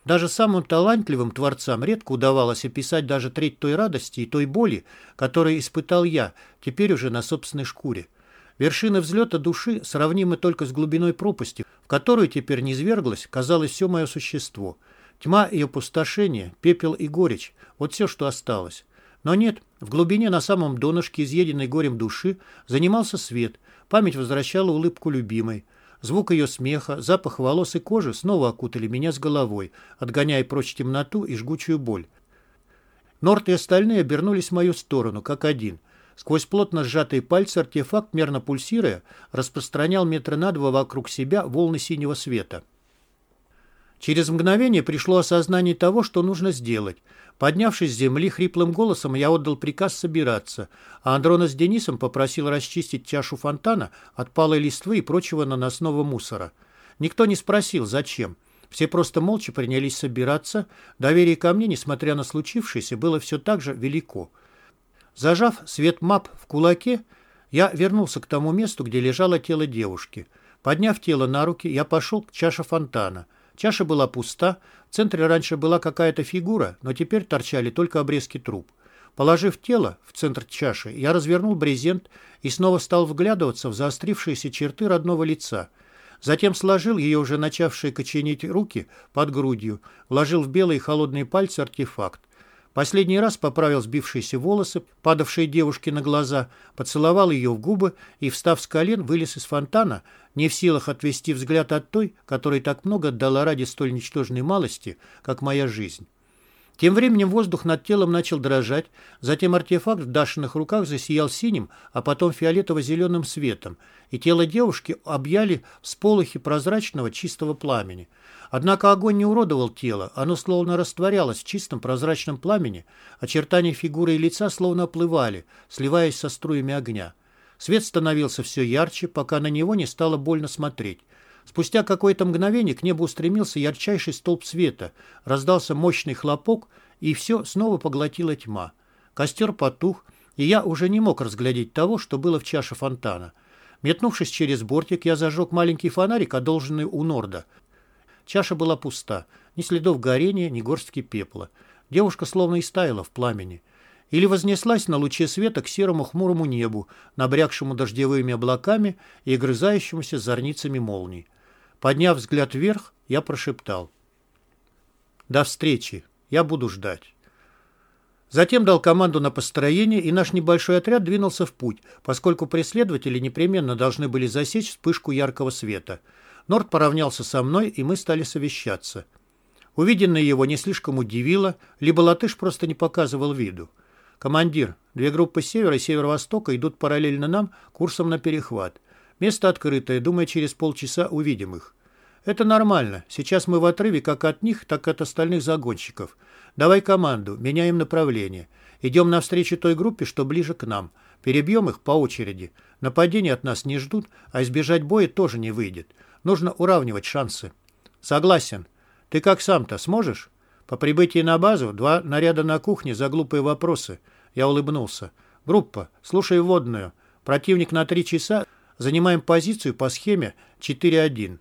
S1: Даже самым талантливым творцам редко удавалось описать даже треть той радости и той боли, которую испытал я, теперь уже на собственной шкуре. Вершины взлета души сравнимы только с глубиной пропасти, в которую теперь низверглось, казалось, все мое существо. Тьма и опустошение, пепел и горечь – вот все, что осталось. Но нет, в глубине на самом донышке изъеденной горем души занимался свет, память возвращала улыбку любимой – Звук ее смеха, запах волос и кожи снова окутали меня с головой, отгоняя прочь темноту и жгучую боль. Норт и остальные обернулись в мою сторону, как один. Сквозь плотно сжатые пальцы артефакт, мерно пульсируя, распространял метра на два вокруг себя волны синего света. Через мгновение пришло осознание того, что нужно сделать. Поднявшись с земли, хриплым голосом я отдал приказ собираться, а Андрона с Денисом попросил расчистить чашу фонтана от палой листвы и прочего наносного мусора. Никто не спросил, зачем. Все просто молча принялись собираться. Доверие ко мне, несмотря на случившееся, было все так же велико. Зажав свет мап в кулаке, я вернулся к тому месту, где лежало тело девушки. Подняв тело на руки, я пошел к чаше фонтана – Чаша была пуста, в центре раньше была какая-то фигура, но теперь торчали только обрезки труб. Положив тело в центр чаши, я развернул брезент и снова стал вглядываться в заострившиеся черты родного лица. Затем сложил ее уже начавшие коченить руки под грудью, вложил в белые холодные пальцы артефакт. Последний раз поправил сбившиеся волосы, падавшие девушке на глаза, поцеловал ее в губы и, встав с колен, вылез из фонтана, не в силах отвести взгляд от той, которой так много отдала ради столь ничтожной малости, как моя жизнь. Тем временем воздух над телом начал дрожать, затем артефакт в Дашиных руках засиял синим, а потом фиолетово-зеленым светом, и тело девушки объяли всполохи прозрачного чистого пламени – Однако огонь не уродовал тело, оно словно растворялось в чистом прозрачном пламени, очертания фигуры и лица словно оплывали, сливаясь со струями огня. Свет становился все ярче, пока на него не стало больно смотреть. Спустя какое-то мгновение к небу устремился ярчайший столб света, раздался мощный хлопок, и все снова поглотила тьма. Костер потух, и я уже не мог разглядеть того, что было в чаше фонтана. Метнувшись через бортик, я зажег маленький фонарик, одолженный у Норда. Чаша была пуста. Ни следов горения, ни горстки пепла. Девушка словно истаяла в пламени. Или вознеслась на луче света к серому хмурому небу, набрякшему дождевыми облаками и грызающемуся зорницами молний. Подняв взгляд вверх, я прошептал. «До встречи. Я буду ждать». Затем дал команду на построение, и наш небольшой отряд двинулся в путь, поскольку преследователи непременно должны были засечь вспышку яркого света. Норд поравнялся со мной, и мы стали совещаться. Увиденное его не слишком удивило, либо латыш просто не показывал виду. «Командир, две группы севера и северо-востока идут параллельно нам курсом на перехват. Место открытое, думаю, через полчаса увидим их». «Это нормально. Сейчас мы в отрыве как от них, так и от остальных загонщиков. Давай команду, меняем направление. Идем навстречу той группе, что ближе к нам. Перебьем их по очереди. Нападения от нас не ждут, а избежать боя тоже не выйдет. Нужно уравнивать шансы». «Согласен. Ты как сам-то сможешь?» По прибытии на базу два наряда на кухне за глупые вопросы. Я улыбнулся. Группа, слушай вводную. Противник на три часа. Занимаем позицию по схеме 4-1.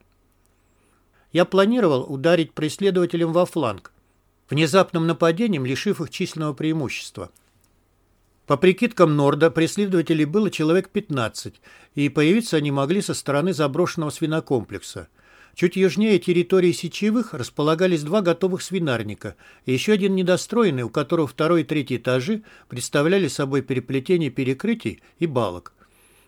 S1: Я планировал ударить преследователям во фланг, внезапным нападением лишив их численного преимущества. По прикидкам Норда, преследователей было человек 15, и появиться они могли со стороны заброшенного свинокомплекса. Чуть южнее территории Сечевых располагались два готовых свинарника и еще один недостроенный, у которого второй и третий этажи представляли собой переплетение перекрытий и балок.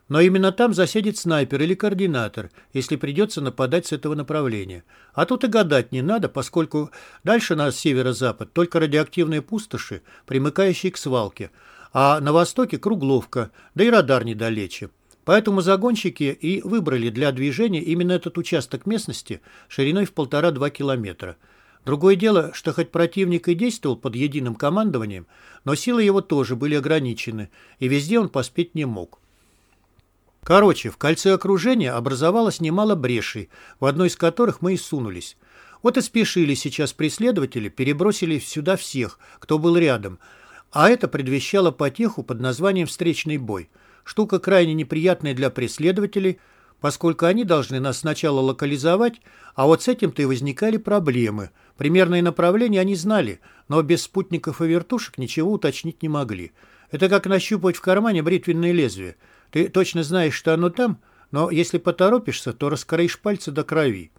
S1: Но именно там засядет снайпер или координатор, если придется нападать с этого направления. А тут и гадать не надо, поскольку дальше на северо-запад только радиоактивные пустоши, примыкающие к свалке, а на востоке кругловка, да и радар недалече. Поэтому загонщики и выбрали для движения именно этот участок местности шириной в полтора-два километра. Другое дело, что хоть противник и действовал под единым командованием, но силы его тоже были ограничены, и везде он поспеть не мог. Короче, в кольце окружения образовалось немало брешей, в одной из которых мы и сунулись. Вот и спешили сейчас преследователи, перебросили сюда всех, кто был рядом, а это предвещало потеху под названием «встречный бой». Штука крайне неприятная для преследователей, поскольку они должны нас сначала локализовать, а вот с этим-то и возникали проблемы. Примерные направления они знали, но без спутников и вертушек ничего уточнить не могли. Это как нащупать в кармане бритвенное лезвие. Ты точно знаешь, что оно там, но если поторопишься, то раскроишь пальцы до крови.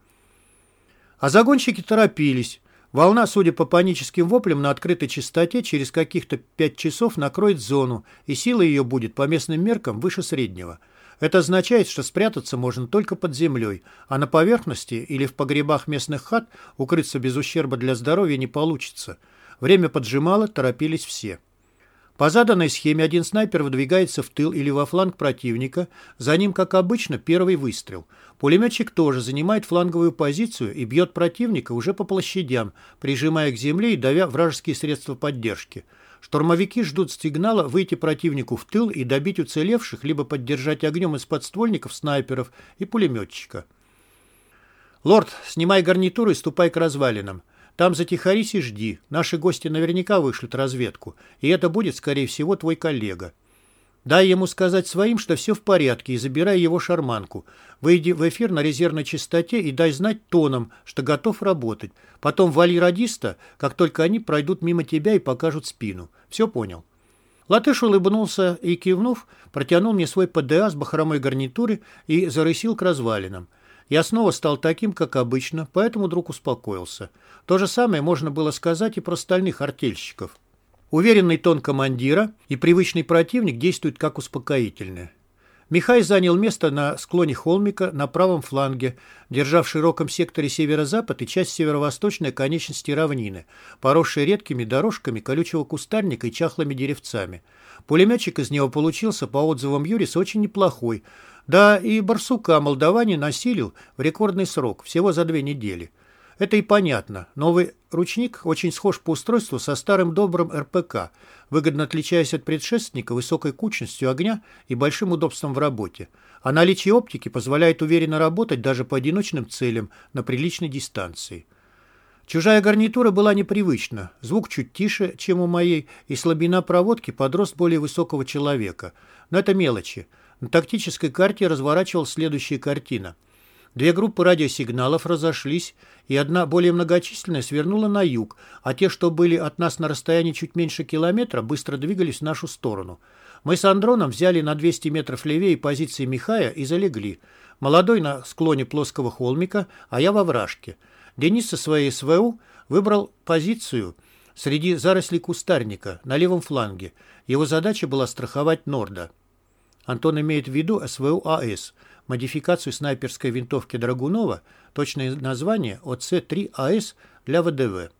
S1: А загонщики торопились. Волна, судя по паническим воплям на открытой частоте, через каких-то пять часов накроет зону, и сила ее будет по местным меркам выше среднего. Это означает, что спрятаться можно только под землей, а на поверхности или в погребах местных хат укрыться без ущерба для здоровья не получится. Время поджимало, торопились все. По заданной схеме один снайпер выдвигается в тыл или во фланг противника, за ним, как обычно, первый выстрел. Пулеметчик тоже занимает фланговую позицию и бьет противника уже по площадям, прижимая к земле и давя вражеские средства поддержки. Штурмовики ждут сигнала выйти противнику в тыл и добить уцелевших, либо поддержать огнем из подствольников снайперов и пулеметчика. «Лорд, снимай гарнитуру и ступай к развалинам. Там затихарись и жди. Наши гости наверняка вышлют разведку, и это будет, скорее всего, твой коллега. Дай ему сказать своим, что все в порядке, и забирай его шарманку. Выйди в эфир на резервной частоте и дай знать тоном, что готов работать. Потом вали радиста, как только они пройдут мимо тебя и покажут спину. Все понял?» Латыш улыбнулся и, кивнув, протянул мне свой ПДА с бахромой гарнитуры и зарысил к развалинам. Я снова стал таким, как обычно, поэтому друг успокоился. То же самое можно было сказать и про остальных артельщиков. Уверенный тон командира и привычный противник действуют как успокоительное. Михай занял место на склоне холмика на правом фланге, держа в широком секторе северо-запад и часть северо-восточной конечности равнины, поросшей редкими дорожками колючего кустарника и чахлыми деревцами. Пулеметчик из него получился, по отзывам Юриса, очень неплохой, да и барсука молдаване насилил в рекордный срок, всего за две недели. Это и понятно. Новый ручник очень схож по устройству со старым добрым РПК, выгодно отличаясь от предшественника высокой кучностью огня и большим удобством в работе. А наличие оптики позволяет уверенно работать даже по одиночным целям на приличной дистанции. Чужая гарнитура была непривычна, звук чуть тише, чем у моей, и слабина проводки подрост более высокого человека. Но это мелочи. На тактической карте разворачивалась следующая картина. Две группы радиосигналов разошлись, и одна более многочисленная свернула на юг, а те, что были от нас на расстоянии чуть меньше километра, быстро двигались в нашу сторону. Мы с Андроном взяли на 200 метров левее позиции Михая и залегли. Молодой на склоне плоского холмика, а я во вражке. Денис со своей СВУ выбрал позицию среди зарослей кустарника на левом фланге. Его задача была страховать Норда. Антон имеет в виду СВУ АС, модификацию снайперской винтовки Драгунова, точное название ОЦ-3АС для ВДВ.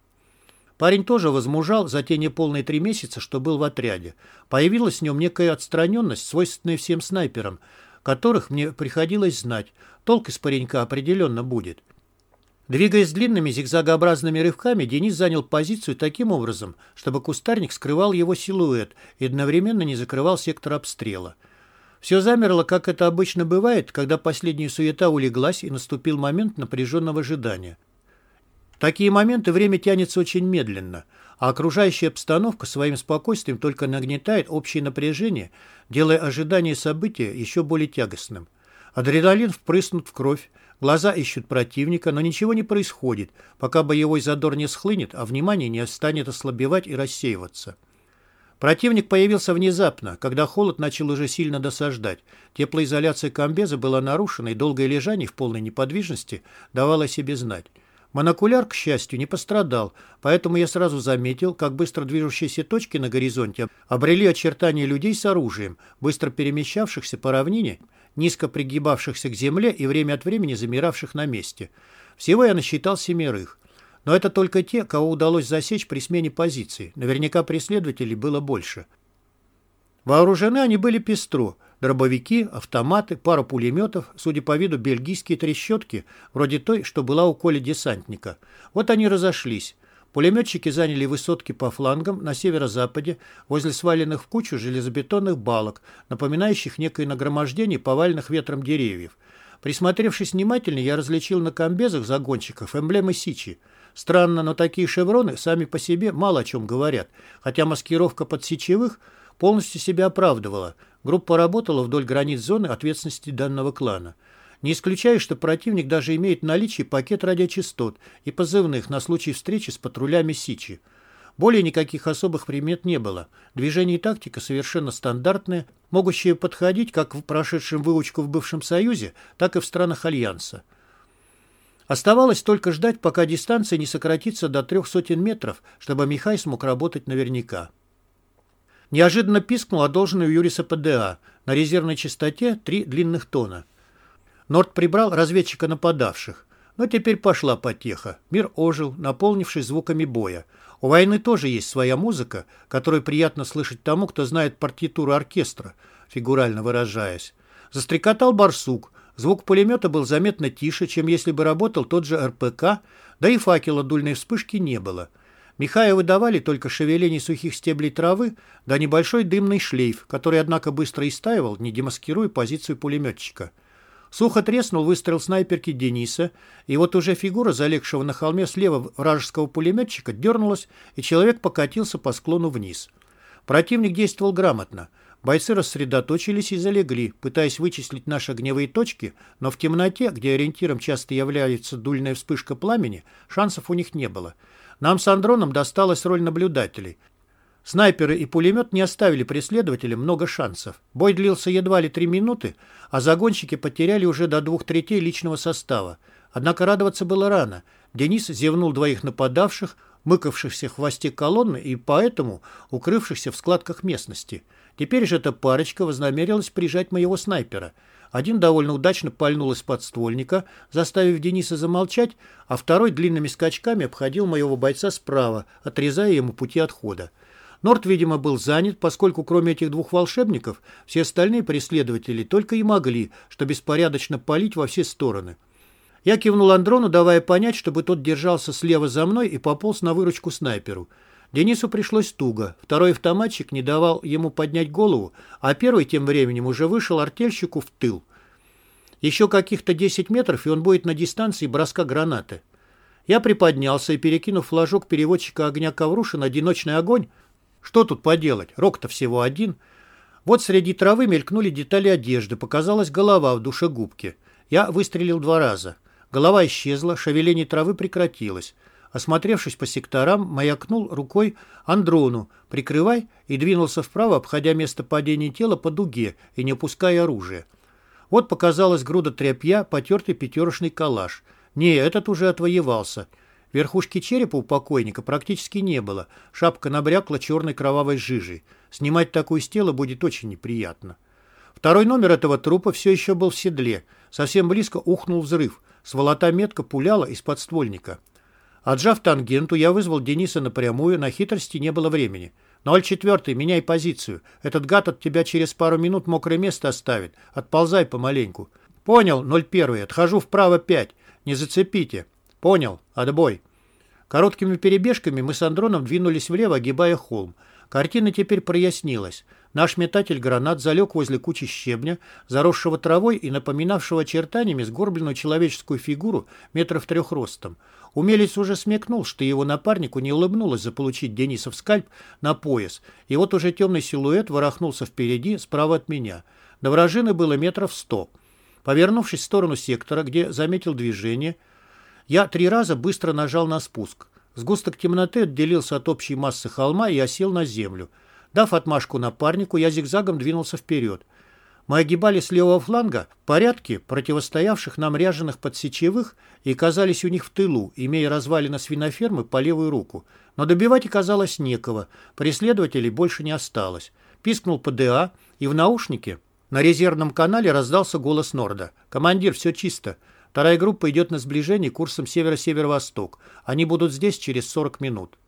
S1: Парень тоже возмужал за те неполные три месяца, что был в отряде. Появилась в нем некая отстраненность, свойственная всем снайперам, которых мне приходилось знать. Толк из паренька определенно будет. Двигаясь длинными зигзагообразными рывками, Денис занял позицию таким образом, чтобы кустарник скрывал его силуэт и одновременно не закрывал сектор обстрела. Все замерло, как это обычно бывает, когда последняя суета улеглась и наступил момент напряженного ожидания. В такие моменты время тянется очень медленно, а окружающая обстановка своим спокойствием только нагнетает общее напряжение, делая ожидание события еще более тягостным. Адреналин впрыснут в кровь, глаза ищут противника, но ничего не происходит, пока боевой задор не схлынет, а внимание не станет ослабевать и рассеиваться. Противник появился внезапно, когда холод начал уже сильно досаждать. Теплоизоляция комбеза была нарушена, и долгое лежание в полной неподвижности давало себе знать. Монокуляр, к счастью, не пострадал, поэтому я сразу заметил, как быстро движущиеся точки на горизонте обрели очертания людей с оружием, быстро перемещавшихся по равнине, низко пригибавшихся к земле и время от времени замиравших на месте. Всего я насчитал семерых. Но это только те, кого удалось засечь при смене позиции. Наверняка преследователей было больше. Вооружены они были пестро. Дробовики, автоматы, пара пулеметов, судя по виду, бельгийские трещотки, вроде той, что была у Коли десантника. Вот они разошлись. Пулеметчики заняли высотки по флангам на северо-западе, возле сваленных в кучу железобетонных балок, напоминающих некое нагромождение поваленных ветром деревьев. Присмотревшись внимательнее, я различил на комбезах загонщиков эмблемы Сичи – Странно, но такие шевроны сами по себе мало о чем говорят, хотя маскировка под сечевых полностью себя оправдывала. Группа работала вдоль границ зоны ответственности данного клана. Не исключаю, что противник даже имеет в наличии пакет радиочастот и позывных на случай встречи с патрулями Сичи. Более никаких особых примет не было. Движение и тактика совершенно стандартные, могущие подходить как в прошедшем выучку в бывшем Союзе, так и в странах Альянса. Оставалось только ждать, пока дистанция не сократится до трех сотен метров, чтобы Михай смог работать наверняка. Неожиданно пискнул одолженный у Юриса ПДА на резервной частоте три длинных тона. Норд прибрал разведчика нападавших. Но теперь пошла потеха. Мир ожил, наполнившись звуками боя. У войны тоже есть своя музыка, которую приятно слышать тому, кто знает партитуру оркестра, фигурально выражаясь. Застрекотал барсук, Звук пулемета был заметно тише, чем если бы работал тот же РПК, да и факела дульной вспышки не было. Михая выдавали только шевеление сухих стеблей травы, да небольшой дымный шлейф, который, однако, быстро истаивал, не демаскируя позицию пулеметчика. Сухо треснул выстрел снайперки Дениса, и вот уже фигура, залегшего на холме слева вражеского пулеметчика, дернулась, и человек покатился по склону вниз. Противник действовал грамотно – Бойцы рассредоточились и залегли, пытаясь вычислить наши огневые точки, но в темноте, где ориентиром часто является дульная вспышка пламени, шансов у них не было. Нам с Андроном досталась роль наблюдателей. Снайперы и пулемет не оставили преследователям много шансов. Бой длился едва ли три минуты, а загонщики потеряли уже до двух третей личного состава. Однако радоваться было рано. Денис зевнул двоих нападавших, мыкавшихся в хвосте колонны и поэтому укрывшихся в складках местности – Теперь же эта парочка вознамерилась прижать моего снайпера. Один довольно удачно пальнул из подствольника, заставив Дениса замолчать, а второй длинными скачками обходил моего бойца справа, отрезая ему пути отхода. Норт, видимо, был занят, поскольку кроме этих двух волшебников все остальные преследователи только и могли, что беспорядочно палить во все стороны. Я кивнул Андрону, давая понять, чтобы тот держался слева за мной и пополз на выручку снайперу. Денису пришлось туго. Второй автоматчик не давал ему поднять голову, а первый тем временем уже вышел артельщику в тыл. Еще каких-то 10 метров, и он будет на дистанции броска гранаты. Я приподнялся и, перекинув флажок переводчика огня Коврушин, одиночный огонь, что тут поделать, рок-то всего один, Вот среди травы мелькнули детали одежды, показалась голова в душегубке. Я выстрелил два раза. Голова исчезла, шевеление травы прекратилось. Осмотревшись по секторам, маякнул рукой Андрону «Прикрывай» и двинулся вправо, обходя место падения тела по дуге и не опуская оружие. Вот показалась груда тряпья, потертый пятерочный калаш. Не, этот уже отвоевался. Верхушки черепа у покойника практически не было. Шапка набрякла черной кровавой жижей. Снимать такую с тела будет очень неприятно. Второй номер этого трупа все еще был в седле. Совсем близко ухнул взрыв. Сволота метка пуляла из подствольника. Отжав тангенту, я вызвал Дениса напрямую, на хитрости не было времени. «04, меняй позицию. Этот гад от тебя через пару минут мокрое место оставит. Отползай помаленьку». «Понял, 01, отхожу вправо 5. Не зацепите». «Понял, отбой». Короткими перебежками мы с Андроном двинулись влево, огибая холм. Картина теперь прояснилась. Наш метатель гранат залег возле кучи щебня, заросшего травой и напоминавшего очертаниями сгорбленную человеческую фигуру метров трех ростом. Умелец уже смекнул, что его напарнику не улыбнулось заполучить Денисов скальп на пояс, и вот уже темный силуэт ворохнулся впереди, справа от меня. До вражины было метров сто. Повернувшись в сторону сектора, где заметил движение, я три раза быстро нажал на спуск. Сгусток темноты отделился от общей массы холма и осел на землю. Дав отмашку напарнику, я зигзагом двинулся вперед. Мы огибали с левого фланга порядки противостоявших нам ряженых подсечевых и оказались у них в тылу, имея развалины свинофермы по левую руку. Но добивать оказалось некого, преследователей больше не осталось. Пискнул ПДА, и в наушнике на резервном канале раздался голос Норда. «Командир, все чисто. Вторая группа идет на сближение курсом северо-северо-восток. Они будут здесь через 40 минут.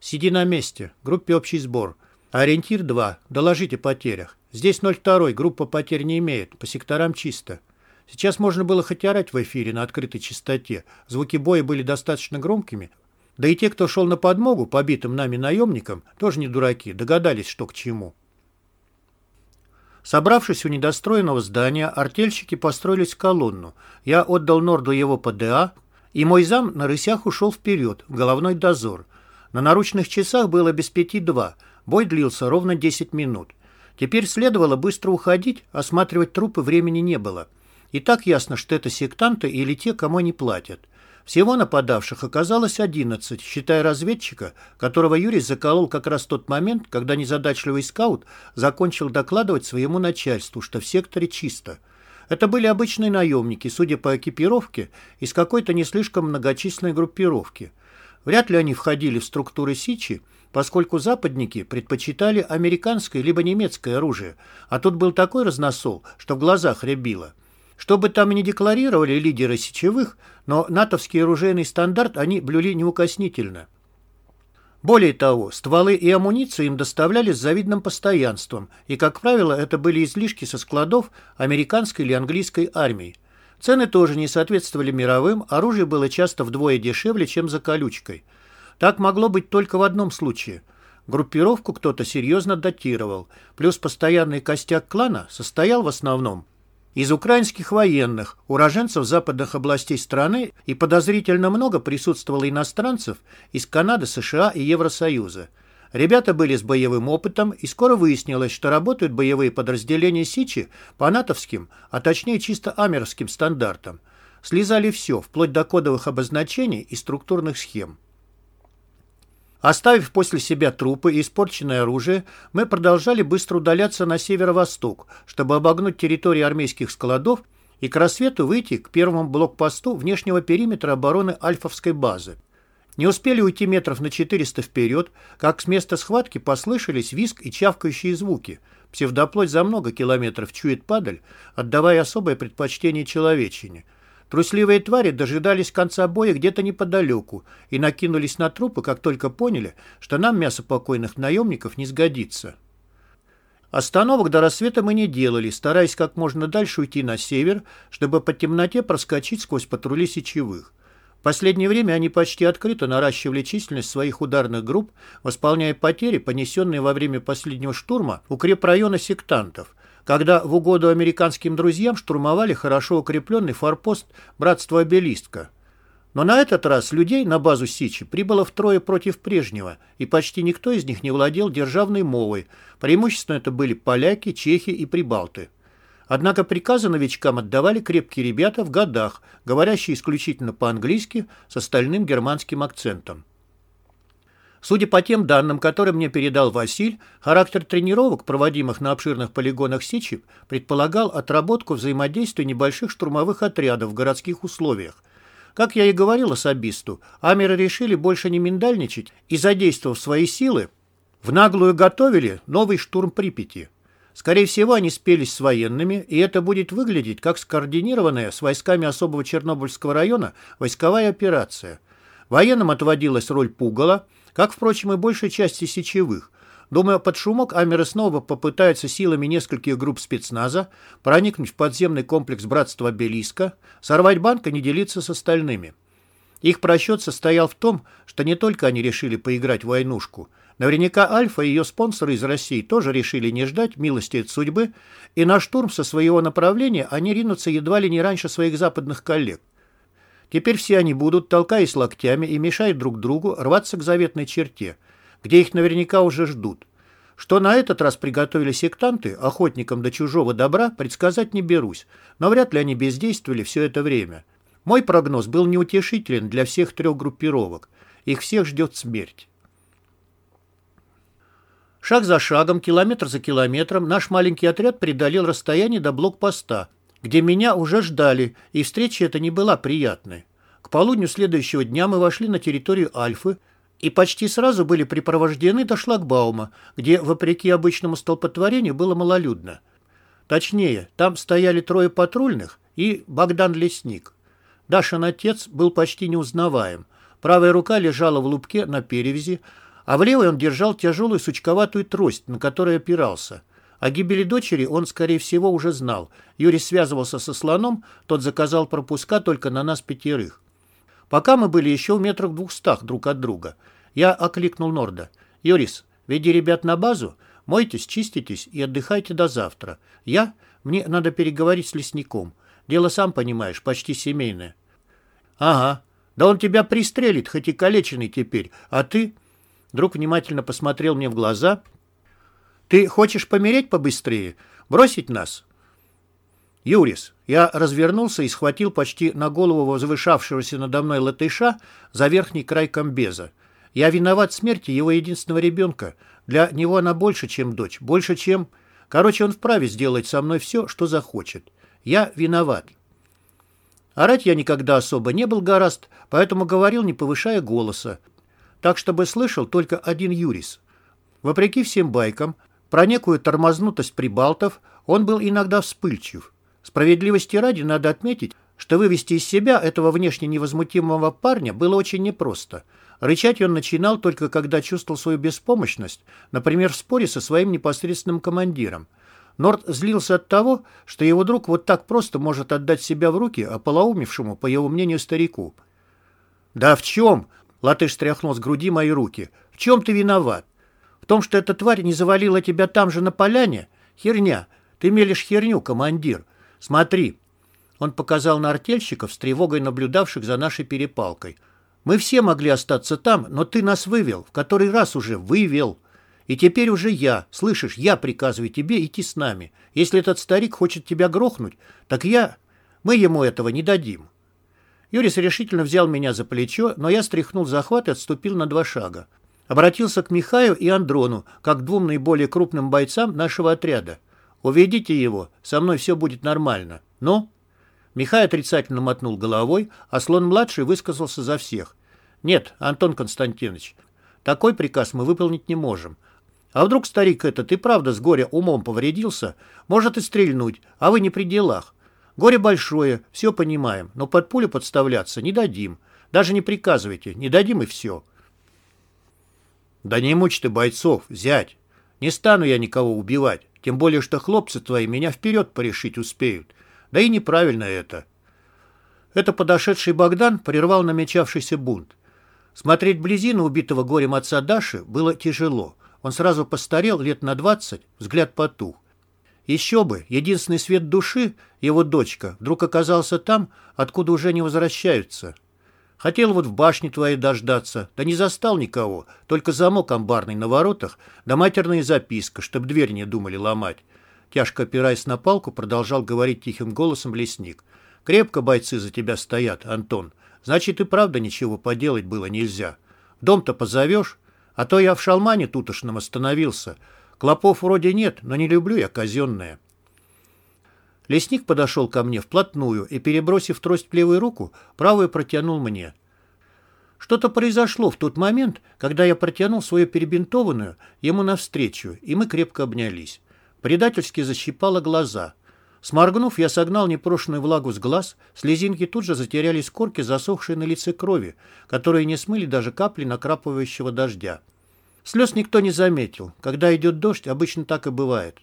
S1: Сиди на месте. Группе общий сбор. Ориентир 2. Доложите потерях. Здесь 02. Группа потерь не имеет. По секторам чисто. Сейчас можно было хоть орать в эфире на открытой частоте. Звуки боя были достаточно громкими. Да и те, кто шел на подмогу побитым нами наемникам, тоже не дураки, догадались, что к чему. Собравшись у недостроенного здания, артельщики построились в колонну. Я отдал Норду его ПДА, и мой зам на рысях ушел вперед, в головной дозор. На наручных часах было без пяти два – Бой длился ровно 10 минут. Теперь следовало быстро уходить, осматривать трупы времени не было. И так ясно, что это сектанты или те, кому они платят. Всего нападавших оказалось 11, считая разведчика, которого Юрий заколол как раз в тот момент, когда незадачливый скаут закончил докладывать своему начальству, что в секторе чисто. Это были обычные наемники, судя по экипировке, из какой-то не слишком многочисленной группировки. Вряд ли они входили в структуры Сичи, поскольку западники предпочитали американское либо немецкое оружие, а тут был такой разносол, что в глазах рябило. Что бы там ни декларировали лидеры сечевых, но натовский оружейный стандарт они блюли неукоснительно. Более того, стволы и амуницию им доставляли с завидным постоянством, и, как правило, это были излишки со складов американской или английской армии. Цены тоже не соответствовали мировым, оружие было часто вдвое дешевле, чем за колючкой – так могло быть только в одном случае. Группировку кто-то серьезно датировал, плюс постоянный костяк клана состоял в основном из украинских военных, уроженцев западных областей страны и подозрительно много присутствовало иностранцев из Канады, США и Евросоюза. Ребята были с боевым опытом, и скоро выяснилось, что работают боевые подразделения Сичи по натовским, а точнее чисто амерским стандартам. Слезали все, вплоть до кодовых обозначений и структурных схем. Оставив после себя трупы и испорченное оружие, мы продолжали быстро удаляться на северо-восток, чтобы обогнуть территорию армейских складов и к рассвету выйти к первому блокпосту внешнего периметра обороны Альфовской базы. Не успели уйти метров на 400 вперед, как с места схватки послышались визг и чавкающие звуки. Псевдоплоть за много километров чует падаль, отдавая особое предпочтение человечине – Трусливые твари дожидались конца боя где-то неподалеку и накинулись на трупы, как только поняли, что нам мясо покойных наемников не сгодится. Остановок до рассвета мы не делали, стараясь как можно дальше уйти на север, чтобы по темноте проскочить сквозь патрули сечевых. В последнее время они почти открыто наращивали численность своих ударных групп, восполняя потери, понесенные во время последнего штурма укрепрайона сектантов – когда в угоду американским друзьям штурмовали хорошо укрепленный форпост братства Обелистка. Но на этот раз людей на базу Сичи прибыло втрое против прежнего, и почти никто из них не владел державной мовой. Преимущественно это были поляки, чехи и прибалты. Однако приказы новичкам отдавали крепкие ребята в годах, говорящие исключительно по-английски с остальным германским акцентом. Судя по тем данным, которые мне передал Василь, характер тренировок, проводимых на обширных полигонах Сичи, предполагал отработку взаимодействия небольших штурмовых отрядов в городских условиях. Как я и говорил особисту, амеры решили больше не миндальничать и, задействовав свои силы, в наглую готовили новый штурм Припяти. Скорее всего, они спелись с военными, и это будет выглядеть как скоординированная с войсками особого Чернобыльского района войсковая операция. Военным отводилась роль пугала, как, впрочем, и большей части сечевых. Думаю, под шумок Амеры снова попытаются силами нескольких групп спецназа проникнуть в подземный комплекс братства Обелиска, сорвать банк и не делиться с остальными. Их просчет состоял в том, что не только они решили поиграть в войнушку. Наверняка Альфа и ее спонсоры из России тоже решили не ждать милости от судьбы, и на штурм со своего направления они ринутся едва ли не раньше своих западных коллег. Теперь все они будут, толкаясь локтями и мешая друг другу, рваться к заветной черте, где их наверняка уже ждут. Что на этот раз приготовили сектанты, охотникам до чужого добра, предсказать не берусь, но вряд ли они бездействовали все это время. Мой прогноз был неутешителен для всех трех группировок. Их всех ждет смерть. Шаг за шагом, километр за километром, наш маленький отряд преодолел расстояние до блокпоста – где меня уже ждали, и встреча эта не была приятной. К полудню следующего дня мы вошли на территорию Альфы и почти сразу были припровождены до шлагбаума, где, вопреки обычному столпотворению, было малолюдно. Точнее, там стояли трое патрульных и Богдан Лесник. Дашин отец был почти неузнаваем. Правая рука лежала в лупке на перевязи, а в левой он держал тяжелую сучковатую трость, на которой опирался – о гибели дочери он, скорее всего, уже знал. Юрий связывался со слоном, тот заказал пропуска только на нас пятерых. Пока мы были еще в метрах двухстах друг от друга. Я окликнул Норда. «Юрис, веди ребят на базу, мойтесь, чиститесь и отдыхайте до завтра. Я? Мне надо переговорить с лесником. Дело, сам понимаешь, почти семейное». «Ага. Да он тебя пристрелит, хоть и калеченный теперь. А ты...» Друг внимательно посмотрел мне в глаза ты хочешь помереть побыстрее? Бросить нас?» «Юрис!» Я развернулся и схватил почти на голову возвышавшегося надо мной латыша за верхний край комбеза. Я виноват в смерти его единственного ребенка. Для него она больше, чем дочь. Больше, чем... Короче, он вправе сделать со мной все, что захочет. Я виноват. Орать я никогда особо не был гораст, поэтому говорил, не повышая голоса. Так, чтобы слышал только один Юрис. Вопреки всем байкам, про некую тормознутость прибалтов он был иногда вспыльчив. Справедливости ради надо отметить, что вывести из себя этого внешне невозмутимого парня было очень непросто. Рычать он начинал только когда чувствовал свою беспомощность, например, в споре со своим непосредственным командиром. Норд злился от того, что его друг вот так просто может отдать себя в руки ополоумевшему, по его мнению, старику. «Да в чем?» — Латыш стряхнул с груди мои руки. «В чем ты виноват? В том, что эта тварь не завалила тебя там же на поляне? Херня. Ты мелешь херню, командир. Смотри. Он показал на артельщиков с тревогой наблюдавших за нашей перепалкой. Мы все могли остаться там, но ты нас вывел. В который раз уже вывел. И теперь уже я, слышишь, я приказываю тебе идти с нами. Если этот старик хочет тебя грохнуть, так я... Мы ему этого не дадим. Юрис решительно взял меня за плечо, но я стряхнул захват и отступил на два шага. Обратился к Михаю и Андрону, как к двум наиболее крупным бойцам нашего отряда. «Уведите его, со мной все будет нормально. Но...» Михай отрицательно мотнул головой, а Слон-младший высказался за всех. «Нет, Антон Константинович, такой приказ мы выполнить не можем. А вдруг старик этот и правда с горя умом повредился, может и стрельнуть, а вы не при делах. Горе большое, все понимаем, но под пулю подставляться не дадим. Даже не приказывайте, не дадим и все». Да не мучь ты бойцов, зять. Не стану я никого убивать, тем более, что хлопцы твои меня вперед порешить успеют. Да и неправильно это. Это подошедший Богдан прервал намечавшийся бунт. Смотреть вблизи на убитого горем отца Даши было тяжело. Он сразу постарел лет на двадцать, взгляд потух. Еще бы, единственный свет души, его дочка, вдруг оказался там, откуда уже не возвращаются. Хотел вот в башне твоей дождаться, да не застал никого, только замок амбарный на воротах, да матерная записка, чтоб дверь не думали ломать. Тяжко опираясь на палку, продолжал говорить тихим голосом лесник. Крепко бойцы за тебя стоят, Антон. Значит, и правда ничего поделать было нельзя. Дом-то позовешь? А то я в шалмане тутошном остановился. Клопов вроде нет, но не люблю я казенное. Лесник подошел ко мне вплотную и, перебросив трость в левую руку, правую протянул мне. Что-то произошло в тот момент, когда я протянул свою перебинтованную ему навстречу, и мы крепко обнялись. Предательски защипало глаза. Сморгнув, я согнал непрошенную влагу с глаз, слезинки тут же затерялись в корке, засохшей на лице крови, которые не смыли даже капли накрапывающего дождя. Слез никто не заметил. Когда идет дождь, обычно так и бывает.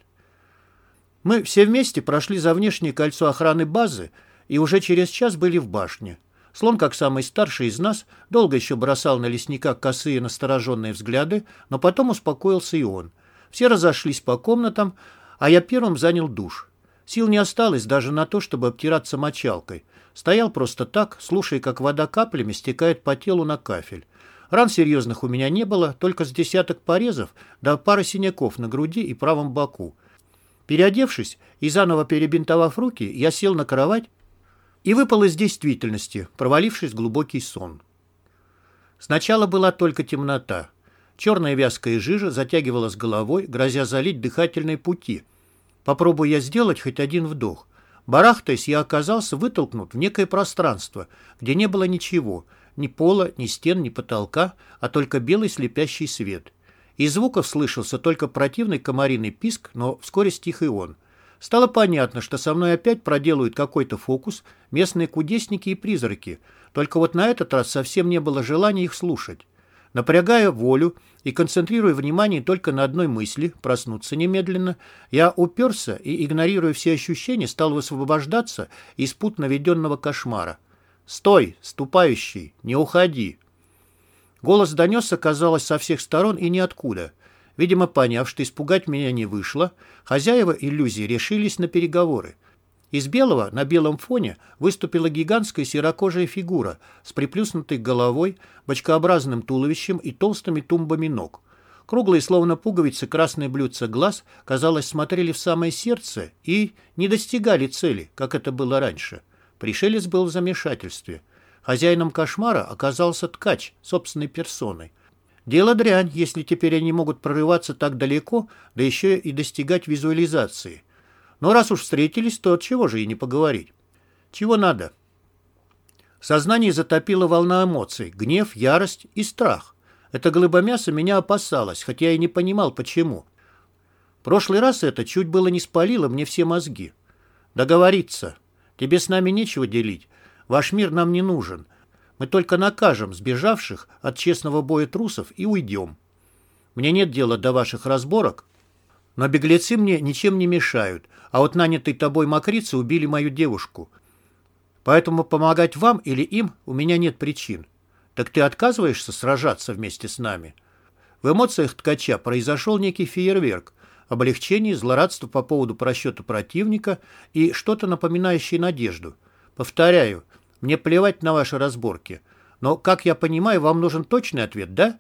S1: Мы все вместе прошли за внешнее кольцо охраны базы и уже через час были в башне. Слон, как самый старший из нас, долго еще бросал на лесника косые настороженные взгляды, но потом успокоился и он. Все разошлись по комнатам, а я первым занял душ. Сил не осталось даже на то, чтобы обтираться мочалкой. Стоял просто так, слушая, как вода каплями стекает по телу на кафель. Ран серьезных у меня не было, только с десяток порезов да пара синяков на груди и правом боку. Переодевшись и заново перебинтовав руки, я сел на кровать и выпал из действительности, провалившись в глубокий сон. Сначала была только темнота. Черная вязкая жижа затягивала с головой, грозя залить дыхательные пути. Попробую я сделать хоть один вдох. Барахтаясь, я оказался вытолкнут в некое пространство, где не было ничего, ни пола, ни стен, ни потолка, а только белый слепящий свет. Из звуков слышался только противный комариный писк, но вскоре стих и он. Стало понятно, что со мной опять проделают какой-то фокус местные кудесники и призраки, только вот на этот раз совсем не было желания их слушать. Напрягая волю и концентрируя внимание только на одной мысли, проснуться немедленно, я уперся и, игнорируя все ощущения, стал высвобождаться из пут наведенного кошмара. «Стой, ступающий, не уходи!» Голос донесся, казалось, со всех сторон и ниоткуда. Видимо, поняв, что испугать меня не вышло, хозяева иллюзии решились на переговоры. Из белого на белом фоне выступила гигантская серокожая фигура с приплюснутой головой, бочкообразным туловищем и толстыми тумбами ног. Круглые, словно пуговицы, красные блюдца глаз, казалось, смотрели в самое сердце и не достигали цели, как это было раньше. Пришелец был в замешательстве. Хозяином кошмара оказался ткач собственной персоной. Дело дрянь, если теперь они могут прорываться так далеко, да еще и достигать визуализации. Но раз уж встретились, то чего же и не поговорить? Чего надо? Сознание затопило волна эмоций, гнев, ярость и страх. Это глыба мяса меня опасалась, хотя я и не понимал, почему. Прошлый раз это чуть было не спалило мне все мозги. Договориться. Тебе с нами нечего делить. Ваш мир нам не нужен. Мы только накажем сбежавших от честного боя трусов и уйдем. Мне нет дела до ваших разборок, но беглецы мне ничем не мешают, а вот нанятый тобой мокрицы убили мою девушку. Поэтому помогать вам или им у меня нет причин. Так ты отказываешься сражаться вместе с нами?» В эмоциях ткача произошел некий фейерверк, облегчение, злорадство по поводу просчета противника и что-то напоминающее надежду. Повторяю, мне плевать на ваши разборки. Но, как я понимаю, вам нужен точный ответ, да?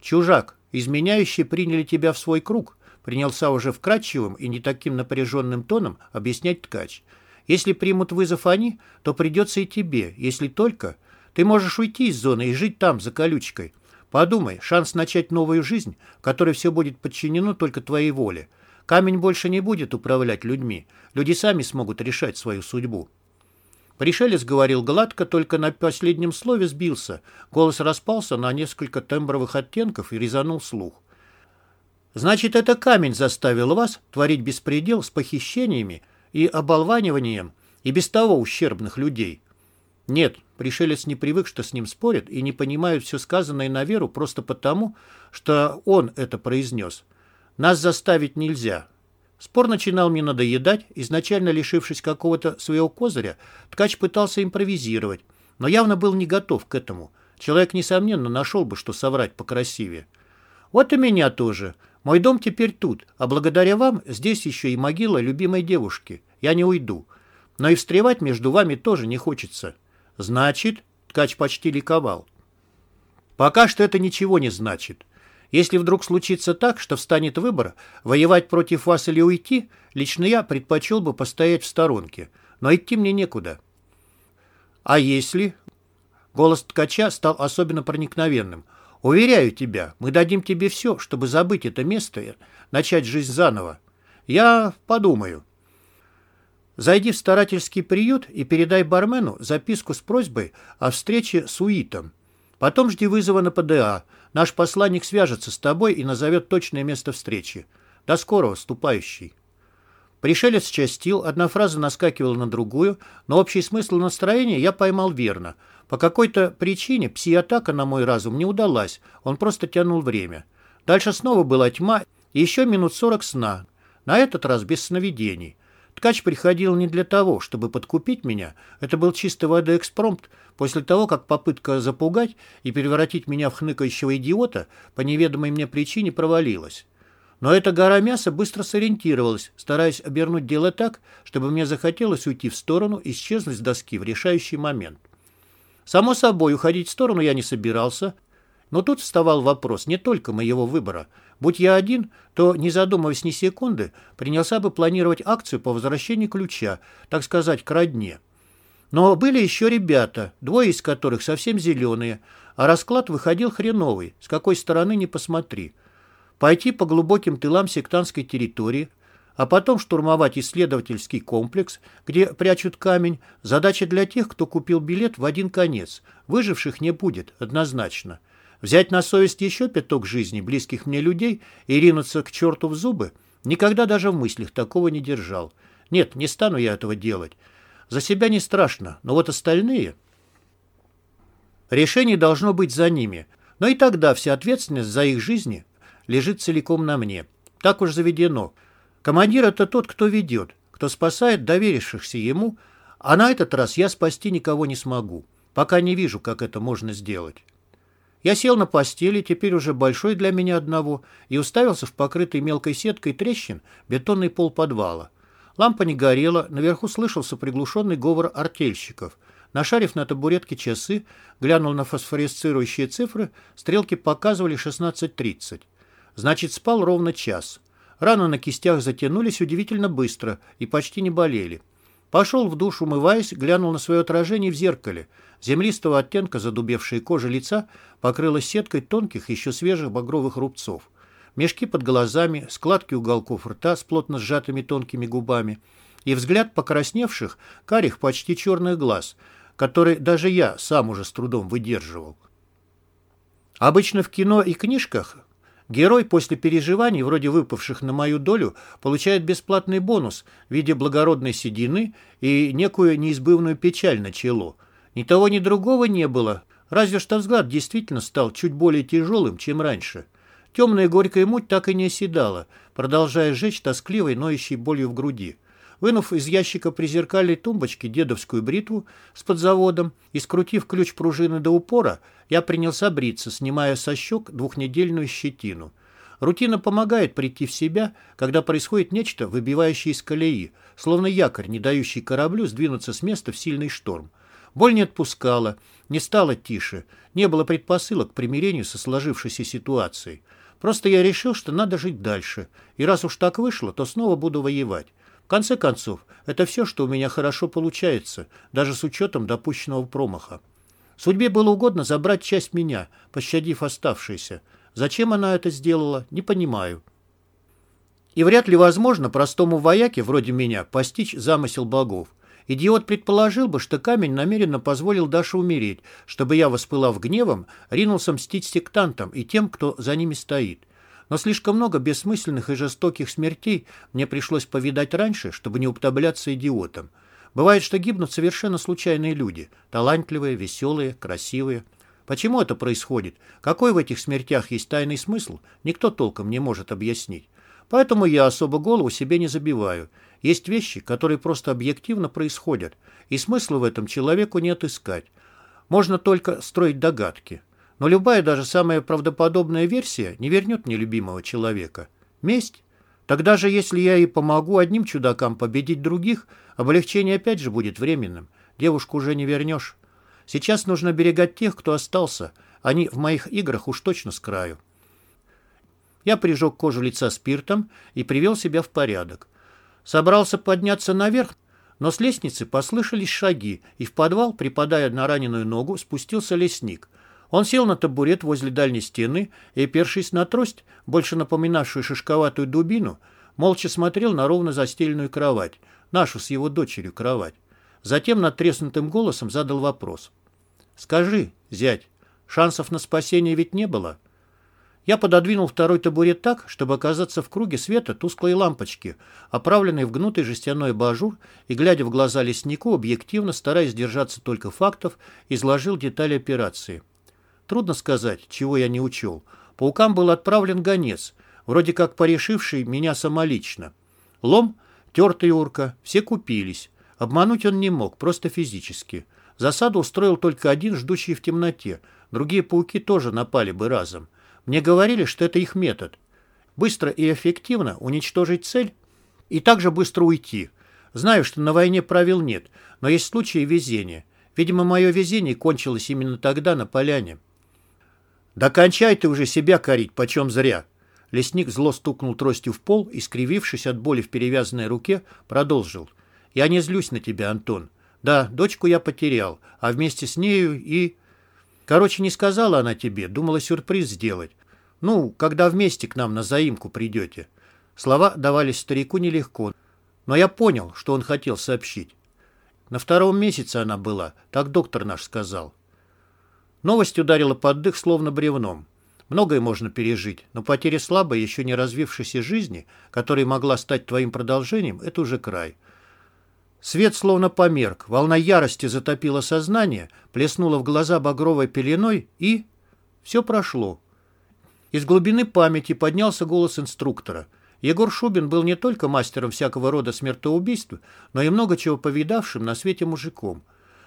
S1: Чужак, изменяющие приняли тебя в свой круг, принялся уже вкрадчивым и не таким напряженным тоном объяснять ткач. Если примут вызов они, то придется и тебе, если только... Ты можешь уйти из зоны и жить там, за колючкой. Подумай, шанс начать новую жизнь, которой все будет подчинено только твоей воле. Камень больше не будет управлять людьми. Люди сами смогут решать свою судьбу. Пришелец говорил гладко, только на последнем слове сбился. Голос распался на несколько тембровых оттенков и резанул слух. «Значит, это камень заставил вас творить беспредел с похищениями и оболваниванием и без того ущербных людей?» Нет, пришелец не привык, что с ним спорят и не понимают все сказанное на веру просто потому, что он это произнес. Нас заставить нельзя, Спор начинал мне надоедать, изначально лишившись какого-то своего козыря, ткач пытался импровизировать, но явно был не готов к этому. Человек, несомненно, нашел бы, что соврать покрасивее. Вот и меня тоже. Мой дом теперь тут, а благодаря вам здесь еще и могила любимой девушки. Я не уйду. Но и встревать между вами тоже не хочется. Значит, Ткач почти ликовал. Пока что это ничего не значит. Если вдруг случится так, что встанет выбор, воевать против вас или уйти, лично я предпочел бы постоять в сторонке. Но идти мне некуда. А если... Голос ткача стал особенно проникновенным. «Уверяю тебя, мы дадим тебе все, чтобы забыть это место и начать жизнь заново. Я подумаю». Зайди в старательский приют и передай бармену записку с просьбой о встрече с Уитом. Потом жди вызова на ПДА. Наш посланник свяжется с тобой и назовет точное место встречи. До скорого, ступающий. Пришелец частил, одна фраза наскакивала на другую, но общий смысл настроения я поймал верно. По какой-то причине пси-атака на мой разум не удалась, он просто тянул время. Дальше снова была тьма и еще минут сорок сна, на этот раз без сновидений. Ткач приходил не для того, чтобы подкупить меня. Это был чистой воды экспромт после того, как попытка запугать и превратить меня в хныкающего идиота по неведомой мне причине провалилась. Но эта гора мяса быстро сориентировалась, стараясь обернуть дело так, чтобы мне захотелось уйти в сторону и исчезнуть с доски в решающий момент. Само собой, уходить в сторону я не собирался, но тут вставал вопрос не только моего выбора. Будь я один, то, не задумываясь ни секунды, принялся бы планировать акцию по возвращению ключа, так сказать, к родне. Но были еще ребята, двое из которых совсем зеленые, а расклад выходил хреновый, с какой стороны не посмотри пойти по глубоким тылам сектантской территории, а потом штурмовать исследовательский комплекс, где прячут камень, задача для тех, кто купил билет в один конец. Выживших не будет, однозначно. Взять на совесть еще пяток жизней близких мне людей и ринуться к черту в зубы? Никогда даже в мыслях такого не держал. Нет, не стану я этого делать. За себя не страшно, но вот остальные... Решение должно быть за ними. Но и тогда вся ответственность за их жизни лежит целиком на мне. Так уж заведено. Командир — это тот, кто ведет, кто спасает доверившихся ему, а на этот раз я спасти никого не смогу. Пока не вижу, как это можно сделать. Я сел на постели, теперь уже большой для меня одного, и уставился в покрытый мелкой сеткой трещин бетонный пол подвала. Лампа не горела, наверху слышался приглушенный говор артельщиков. Нашарив на табуретке часы, глянул на фосфоресцирующие цифры, стрелки показывали 16.30. Значит, спал ровно час. Раны на кистях затянулись удивительно быстро и почти не болели. Пошел в душ, умываясь, глянул на свое отражение в зеркале. Землистого оттенка задубевшая кожа лица покрылась сеткой тонких, еще свежих багровых рубцов. Мешки под глазами, складки уголков рта с плотно сжатыми тонкими губами и взгляд покрасневших, карих почти черных глаз, который даже я сам уже с трудом выдерживал. Обычно в кино и книжках Герой после переживаний, вроде выпавших на мою долю, получает бесплатный бонус в виде благородной седины и некую неизбывную печаль на чело. Ни того, ни другого не было, разве что взгляд действительно стал чуть более тяжелым, чем раньше. Темная горькая муть так и не оседала, продолжая жечь тоскливой, ноющей болью в груди. Вынув из ящика при зеркальной тумбочке дедовскую бритву с подзаводом и скрутив ключ пружины до упора, я принялся бриться, снимая со щек двухнедельную щетину. Рутина помогает прийти в себя, когда происходит нечто, выбивающее из колеи, словно якорь, не дающий кораблю сдвинуться с места в сильный шторм. Боль не отпускала, не стало тише, не было предпосылок к примирению со сложившейся ситуацией. Просто я решил, что надо жить дальше, и раз уж так вышло, то снова буду воевать конце концов, это все, что у меня хорошо получается, даже с учетом допущенного промаха. Судьбе было угодно забрать часть меня, пощадив оставшиеся. Зачем она это сделала, не понимаю. И вряд ли возможно простому вояке, вроде меня, постичь замысел богов. Идиот предположил бы, что камень намеренно позволил Даше умереть, чтобы я, воспылав гневом, ринулся мстить сектантам и тем, кто за ними стоит. Но слишком много бессмысленных и жестоких смертей мне пришлось повидать раньше, чтобы не уподобляться идиотам. Бывает, что гибнут совершенно случайные люди. Талантливые, веселые, красивые. Почему это происходит? Какой в этих смертях есть тайный смысл? Никто толком не может объяснить. Поэтому я особо голову себе не забиваю. Есть вещи, которые просто объективно происходят, и смысла в этом человеку не отыскать. Можно только строить догадки. Но любая, даже самая правдоподобная версия не вернет мне любимого человека. Месть? Тогда же, если я и помогу одним чудакам победить других, облегчение опять же будет временным. Девушку уже не вернешь. Сейчас нужно берегать тех, кто остался. Они в моих играх уж точно с краю. Я прижег кожу лица спиртом и привел себя в порядок. Собрался подняться наверх, но с лестницы послышались шаги, и в подвал, припадая на раненую ногу, спустился лесник. Он сел на табурет возле дальней стены и, першись на трость, больше напоминавшую шишковатую дубину, молча смотрел на ровно застеленную кровать, нашу с его дочерью кровать. Затем над треснутым голосом задал вопрос. «Скажи, зять, шансов на спасение ведь не было?» Я пододвинул второй табурет так, чтобы оказаться в круге света тусклой лампочки, оправленной в гнутый жестяной бажур, и, глядя в глаза леснику, объективно, стараясь держаться только фактов, изложил детали операции. Трудно сказать, чего я не учел. Паукам был отправлен гонец, вроде как порешивший меня самолично. Лом, тертый урка, все купились. Обмануть он не мог, просто физически. Засаду устроил только один, ждущий в темноте. Другие пауки тоже напали бы разом. Мне говорили, что это их метод. Быстро и эффективно уничтожить цель и также быстро уйти. Знаю, что на войне правил нет, но есть случаи везения. Видимо, мое везение кончилось именно тогда на поляне. «Да кончай ты уже себя корить, почем зря!» Лесник зло стукнул тростью в пол и, скривившись от боли в перевязанной руке, продолжил. «Я не злюсь на тебя, Антон. Да, дочку я потерял, а вместе с нею и...» Короче, не сказала она тебе, думала сюрприз сделать. Ну, когда вместе к нам на заимку придете. Слова давались старику нелегко, но я понял, что он хотел сообщить. На втором месяце она была, так доктор наш сказал. Новость ударила под дых, словно бревном. Многое можно пережить, но потеря слабой, еще не развившейся жизни, которая могла стать твоим продолжением, это уже край. Свет словно померк, волна ярости затопила сознание, плеснула в глаза багровой пеленой и... Все прошло. Из глубины памяти поднялся голос инструктора. Егор Шубин был не только мастером всякого рода смертоубийств, но и много чего повидавшим на свете мужиком.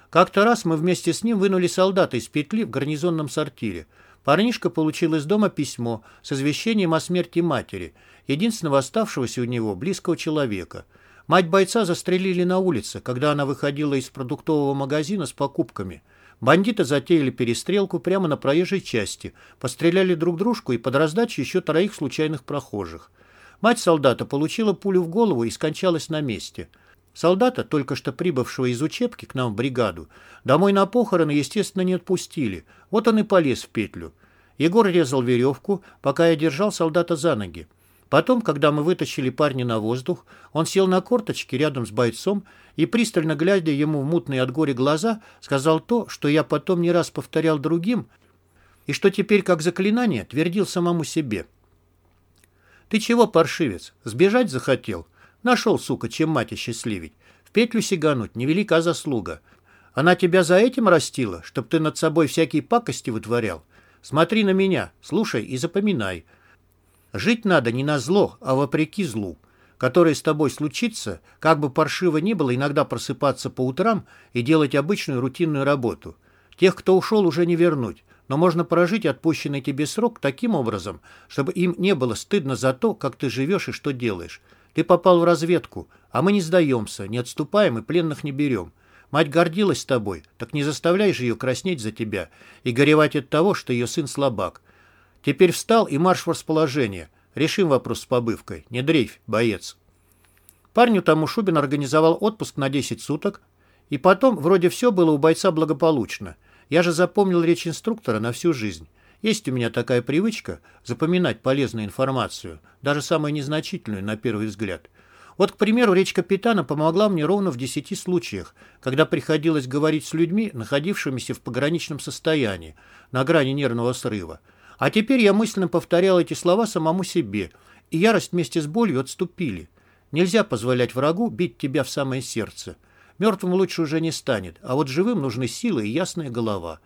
S1: Как-то раз мы вместе с ним вынули солдата из петли в гарнизонном сортире. Парнишка получил из дома письмо с извещением о смерти матери, единственного оставшегося у него близкого человека – Мать бойца застрелили на улице, когда она выходила из продуктового магазина с покупками. Бандиты затеяли перестрелку прямо на проезжей части, постреляли друг дружку и под раздачу еще троих случайных прохожих. Мать солдата получила пулю в голову и скончалась на месте. Солдата, только что прибывшего из учебки к нам в бригаду, домой на похороны, естественно, не отпустили. Вот он и полез в петлю. Егор резал веревку, пока я держал солдата за ноги. Потом, когда мы вытащили парня на воздух, он сел на корточки рядом с бойцом и, пристально глядя ему в мутные от горя глаза, сказал то, что я потом не раз повторял другим, и что теперь, как заклинание, твердил самому себе. «Ты чего, паршивец, сбежать захотел? Нашел, сука, чем мать осчастливить. В петлю сигануть — невелика заслуга. Она тебя за этим растила, чтоб ты над собой всякие пакости вытворял? Смотри на меня, слушай и запоминай». Жить надо не на зло, а вопреки злу, которое с тобой случится, как бы паршиво ни было иногда просыпаться по утрам и делать обычную рутинную работу. Тех, кто ушел, уже не вернуть, но можно прожить отпущенный тебе срок таким образом, чтобы им не было стыдно за то, как ты живешь и что делаешь. Ты попал в разведку, а мы не сдаемся, не отступаем и пленных не берем. Мать гордилась тобой, так не заставляй же ее краснеть за тебя и горевать от того, что ее сын слабак. Теперь встал и марш в расположение. Решим вопрос с побывкой. Не дрейфь, боец. Парню тому Шубин организовал отпуск на 10 суток, и потом вроде все было у бойца благополучно. Я же запомнил речь инструктора на всю жизнь. Есть у меня такая привычка запоминать полезную информацию, даже самую незначительную на первый взгляд. Вот, к примеру, речь капитана помогла мне ровно в 10 случаях, когда приходилось говорить с людьми, находившимися в пограничном состоянии, на грани нервного срыва. А теперь я мысленно повторял эти слова самому себе, и ярость вместе с болью отступили. Нельзя позволять врагу бить тебя в самое сердце. Мертвым лучше уже не станет, а вот живым нужны силы и ясная голова.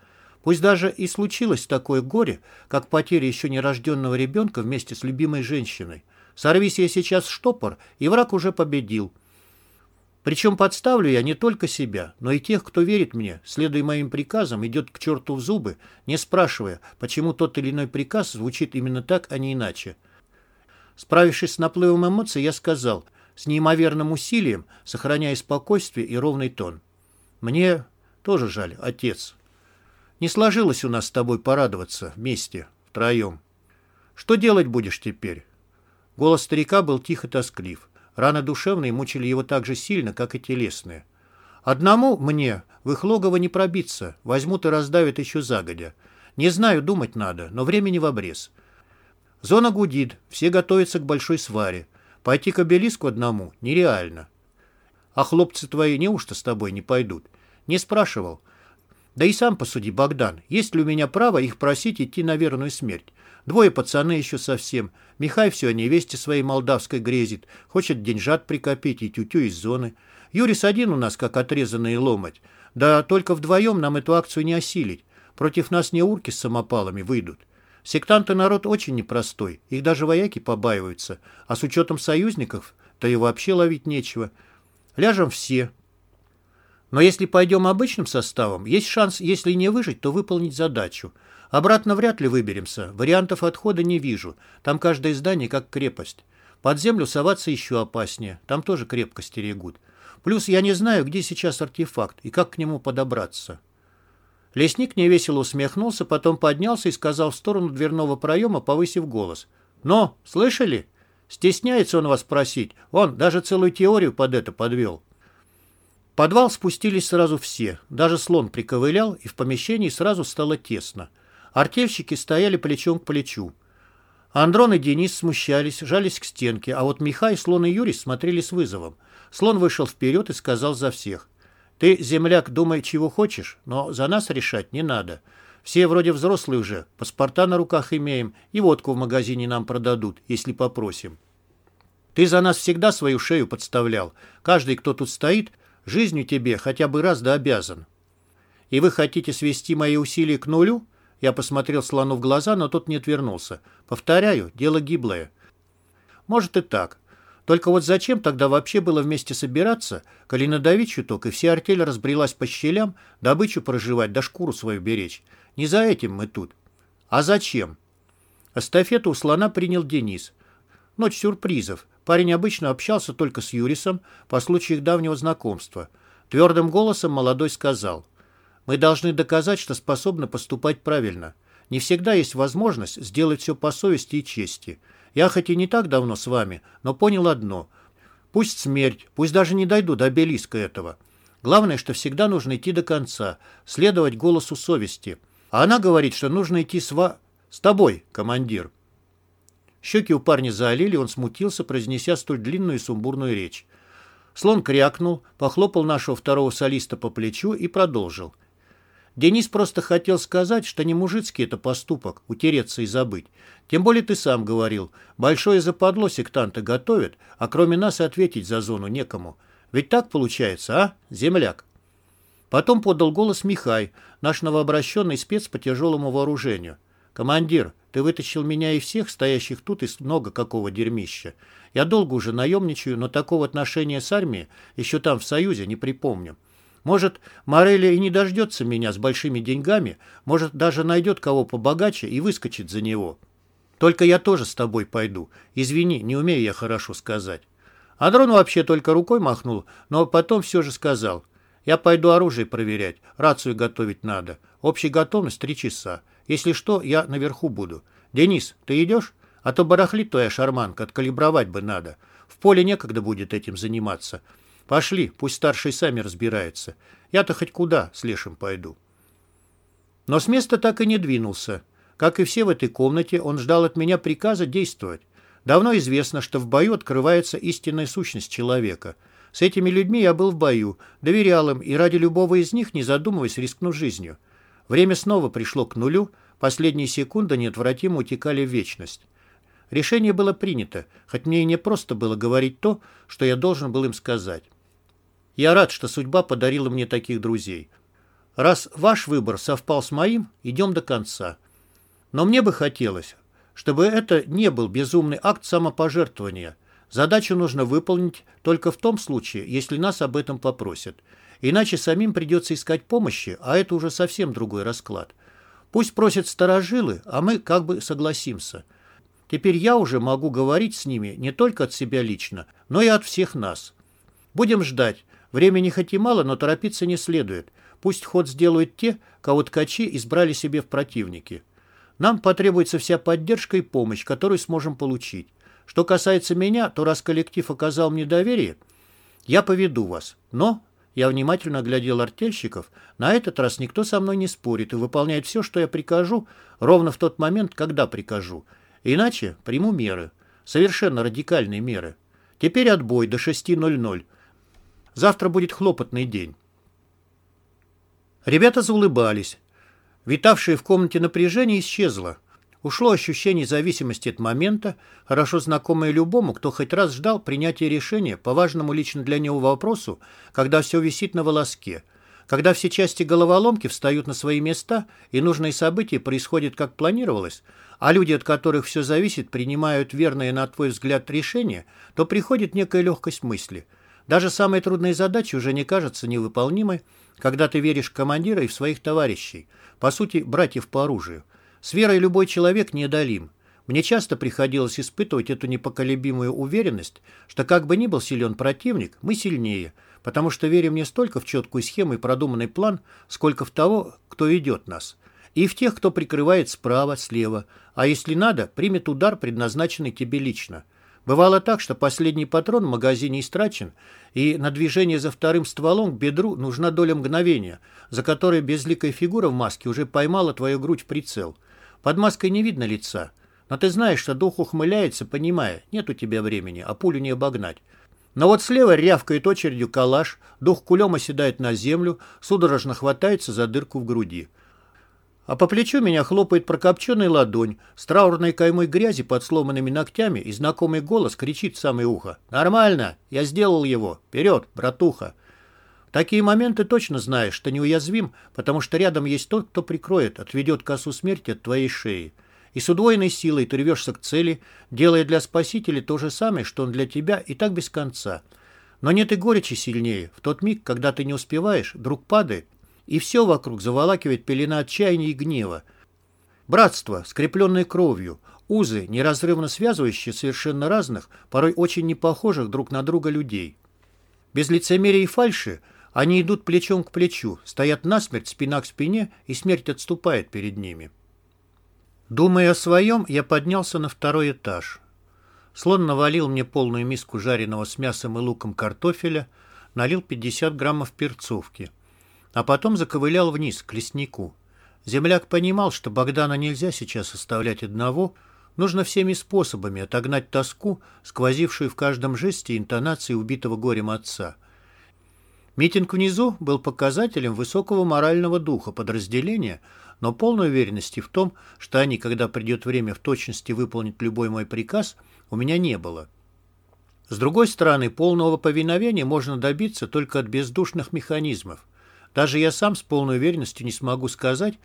S1: Пусть даже и случилось такое горе, как потеря еще нерожденного ребенка вместе с любимой женщиной. Сорвись я сейчас штопор, и враг уже победил. Причем подставлю я не только себя, но и тех, кто верит мне, следуя моим приказам, идет к черту в зубы, не спрашивая, почему тот или иной приказ звучит именно так, а не иначе. Справившись с наплывом эмоций, я сказал, с неимоверным усилием, сохраняя спокойствие и ровный тон. «Мне тоже жаль, отец». Не сложилось у нас с тобой порадоваться вместе, втроем. Что делать будешь теперь?» Голос старика был тихо тосклив. Раны душевные мучили его так же сильно, как и телесные. «Одному мне в их логово не пробиться, возьмут и раздавят еще загодя. Не знаю, думать надо, но времени в обрез. Зона гудит, все готовятся к большой сваре. Пойти к обелиску одному нереально. А хлопцы твои неужто с тобой не пойдут? Не спрашивал. Да и сам посуди, Богдан, есть ли у меня право их просить идти на верную смерть? Двое пацаны еще совсем. Михай все о невесте своей молдавской грезит. Хочет деньжат прикопить и тютю из зоны. Юрис один у нас, как отрезанный ломать. Да только вдвоем нам эту акцию не осилить. Против нас не урки с самопалами выйдут. Сектанты народ очень непростой, их даже вояки побаиваются, а с учетом союзников, то и вообще ловить нечего. Ляжем все. Но если пойдем обычным составом, есть шанс, если не выжить, то выполнить задачу. Обратно вряд ли выберемся, вариантов отхода не вижу, там каждое здание как крепость. Под землю соваться еще опаснее, там тоже крепко стерегут. Плюс я не знаю, где сейчас артефакт и как к нему подобраться. Лесник невесело усмехнулся, потом поднялся и сказал в сторону дверного проема, повысив голос. «Но, слышали? Стесняется он вас спросить. Он даже целую теорию под это подвел». В подвал спустились сразу все. Даже слон приковылял, и в помещении сразу стало тесно. Артельщики стояли плечом к плечу. Андрон и Денис смущались, жались к стенке, а вот Михай, Слон и Юрий смотрели с вызовом. Слон вышел вперед и сказал за всех. Ты, земляк, думай, чего хочешь, но за нас решать не надо. Все вроде взрослые уже, паспорта на руках имеем, и водку в магазине нам продадут, если попросим. Ты за нас всегда свою шею подставлял. Каждый, кто тут стоит, жизнью тебе хотя бы раз да обязан. И вы хотите свести мои усилия к нулю? Я посмотрел слону в глаза, но тот не отвернулся. Повторяю, дело гиблое. Может и так. Только вот зачем тогда вообще было вместе собираться, коли надавить чуток, и вся артель разбрелась по щелям, добычу проживать, да шкуру свою беречь? Не за этим мы тут. А зачем? Эстафету у слона принял Денис. Ночь сюрпризов. Парень обычно общался только с Юрисом по случаю их давнего знакомства. Твердым голосом молодой сказал. «Мы должны доказать, что способны поступать правильно. Не всегда есть возможность сделать все по совести и чести. Я хоть и не так давно с вами, но понял одно. Пусть смерть, пусть даже не дойду до обелиска этого. Главное, что всегда нужно идти до конца, следовать голосу совести. А она говорит, что нужно идти с, ва... с тобой, командир. Щеки у парня заолели, он смутился, произнеся столь длинную и сумбурную речь. Слон крякнул, похлопал нашего второго солиста по плечу и продолжил. Денис просто хотел сказать, что не мужицкий это поступок, утереться и забыть. Тем более ты сам говорил, большое западло сектанты готовят, а кроме нас ответить за зону некому. Ведь так получается, а, земляк? Потом подал голос Михай, наш новообращенный спец по тяжелому вооружению. «Командир, ты вытащил меня и всех, стоящих тут, из много какого дерьмища. Я долго уже наемничаю, но такого отношения с армией еще там в Союзе не припомню. Может, Морелли и не дождется меня с большими деньгами, может, даже найдет кого побогаче и выскочит за него. Только я тоже с тобой пойду. Извини, не умею я хорошо сказать. Андрон вообще только рукой махнул, но потом все же сказал. Я пойду оружие проверять, рацию готовить надо. Общая готовность три часа. Если что, я наверху буду. Денис, ты идешь? А то барахлит твоя шарманка, откалибровать бы надо. В поле некогда будет этим заниматься. Пошли, пусть старшие сами разбираются. Я-то хоть куда с Лешим пойду. Но с места так и не двинулся. Как и все в этой комнате, он ждал от меня приказа действовать. Давно известно, что в бою открывается истинная сущность человека. С этими людьми я был в бою, доверял им и ради любого из них, не задумываясь, рискну жизнью. Время снова пришло к нулю, последние секунды неотвратимо утекали в вечность. Решение было принято, хоть мне и не просто было говорить то, что я должен был им сказать. Я рад, что судьба подарила мне таких друзей. Раз ваш выбор совпал с моим, идем до конца. Но мне бы хотелось, чтобы это не был безумный акт самопожертвования. Задачу нужно выполнить только в том случае, если нас об этом попросят. Иначе самим придется искать помощи, а это уже совсем другой расклад. Пусть просят старожилы, а мы как бы согласимся. Теперь я уже могу говорить с ними не только от себя лично, но и от всех нас. Будем ждать, Времени хоть и мало, но торопиться не следует. Пусть ход сделают те, кого ткачи избрали себе в противники. Нам потребуется вся поддержка и помощь, которую сможем получить. Что касается меня, то раз коллектив оказал мне доверие, я поведу вас. Но, я внимательно оглядел артельщиков, на этот раз никто со мной не спорит и выполняет все, что я прикажу, ровно в тот момент, когда прикажу. Иначе приму меры. Совершенно радикальные меры. Теперь отбой до 6.00. Завтра будет хлопотный день. Ребята заулыбались. Витавшее в комнате напряжение исчезло. Ушло ощущение зависимости от момента, хорошо знакомое любому, кто хоть раз ждал принятия решения по важному лично для него вопросу, когда все висит на волоске, когда все части головоломки встают на свои места и нужные события происходят как планировалось, а люди, от которых все зависит, принимают верное на твой взгляд решение, то приходит некая легкость мысли. Даже самые трудные задачи уже не кажутся невыполнимой, когда ты веришь в командира и в своих товарищей, по сути, братьев по оружию. С верой любой человек неодолим. Мне часто приходилось испытывать эту непоколебимую уверенность, что как бы ни был силен противник, мы сильнее, потому что верим не столько в четкую схему и продуманный план, сколько в того, кто идет нас. И в тех, кто прикрывает справа, слева, а если надо, примет удар, предназначенный тебе лично. Бывало так, что последний патрон в магазине истрачен, и на движение за вторым стволом к бедру нужна доля мгновения, за которой безликая фигура в маске уже поймала твою грудь в прицел. Под маской не видно лица, но ты знаешь, что дух ухмыляется, понимая, нет у тебя времени, а пулю не обогнать. Но вот слева рявкает очередью калаш, дух кулем оседает на землю, судорожно хватается за дырку в груди. А по плечу меня хлопает прокопченная ладонь, с траурной каймой грязи под сломанными ногтями, и знакомый голос кричит в самое ухо. «Нормально! Я сделал его! Вперед, братуха!» В такие моменты точно знаешь, что неуязвим, потому что рядом есть тот, кто прикроет, отведет косу смерти от твоей шеи. И с удвоенной силой ты рвешься к цели, делая для спасителя то же самое, что он для тебя, и так без конца. Но нет и горечи сильнее. В тот миг, когда ты не успеваешь, друг падает, и все вокруг заволакивает пелена отчаяния и гнева. Братство, скрепленное кровью, узы, неразрывно связывающие совершенно разных, порой очень непохожих друг на друга людей. Без лицемерия и фальши они идут плечом к плечу, стоят насмерть, спина к спине, и смерть отступает перед ними. Думая о своем, я поднялся на второй этаж. Слон навалил мне полную миску жареного с мясом и луком картофеля, налил 50 граммов перцовки – а потом заковылял вниз, к леснику. Земляк понимал, что Богдана нельзя сейчас оставлять одного, нужно всеми способами отогнать тоску, сквозившую в каждом жесте интонации убитого горем отца. Митинг внизу был показателем высокого морального духа подразделения, но полной уверенности в том, что они, когда придет время в точности выполнить любой мой приказ, у меня не было. С другой стороны, полного повиновения можно добиться только от бездушных механизмов. Даже я сам с полной уверенностью не смогу сказать,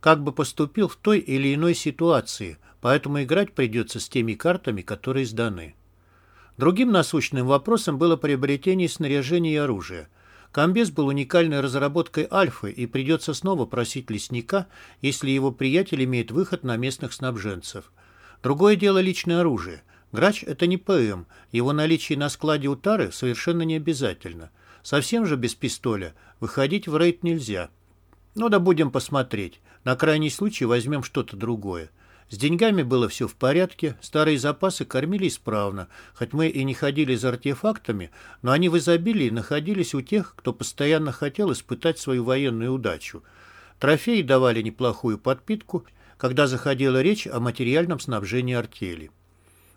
S1: как бы поступил в той или иной ситуации, поэтому играть придется с теми картами, которые сданы. Другим насущным вопросом было приобретение снаряжения и оружия. Комбез был уникальной разработкой Альфы, и придется снова просить лесника, если его приятель имеет выход на местных снабженцев. Другое дело личное оружие. Грач – это не ПМ, его наличие на складе у Тары совершенно не обязательно – Совсем же без пистоля выходить в рейд нельзя. Ну да будем посмотреть. На крайний случай возьмем что-то другое. С деньгами было все в порядке, старые запасы кормили исправно, хоть мы и не ходили за артефактами, но они в изобилии находились у тех, кто постоянно хотел испытать свою военную удачу. Трофеи давали неплохую подпитку, когда заходила речь о материальном снабжении артели.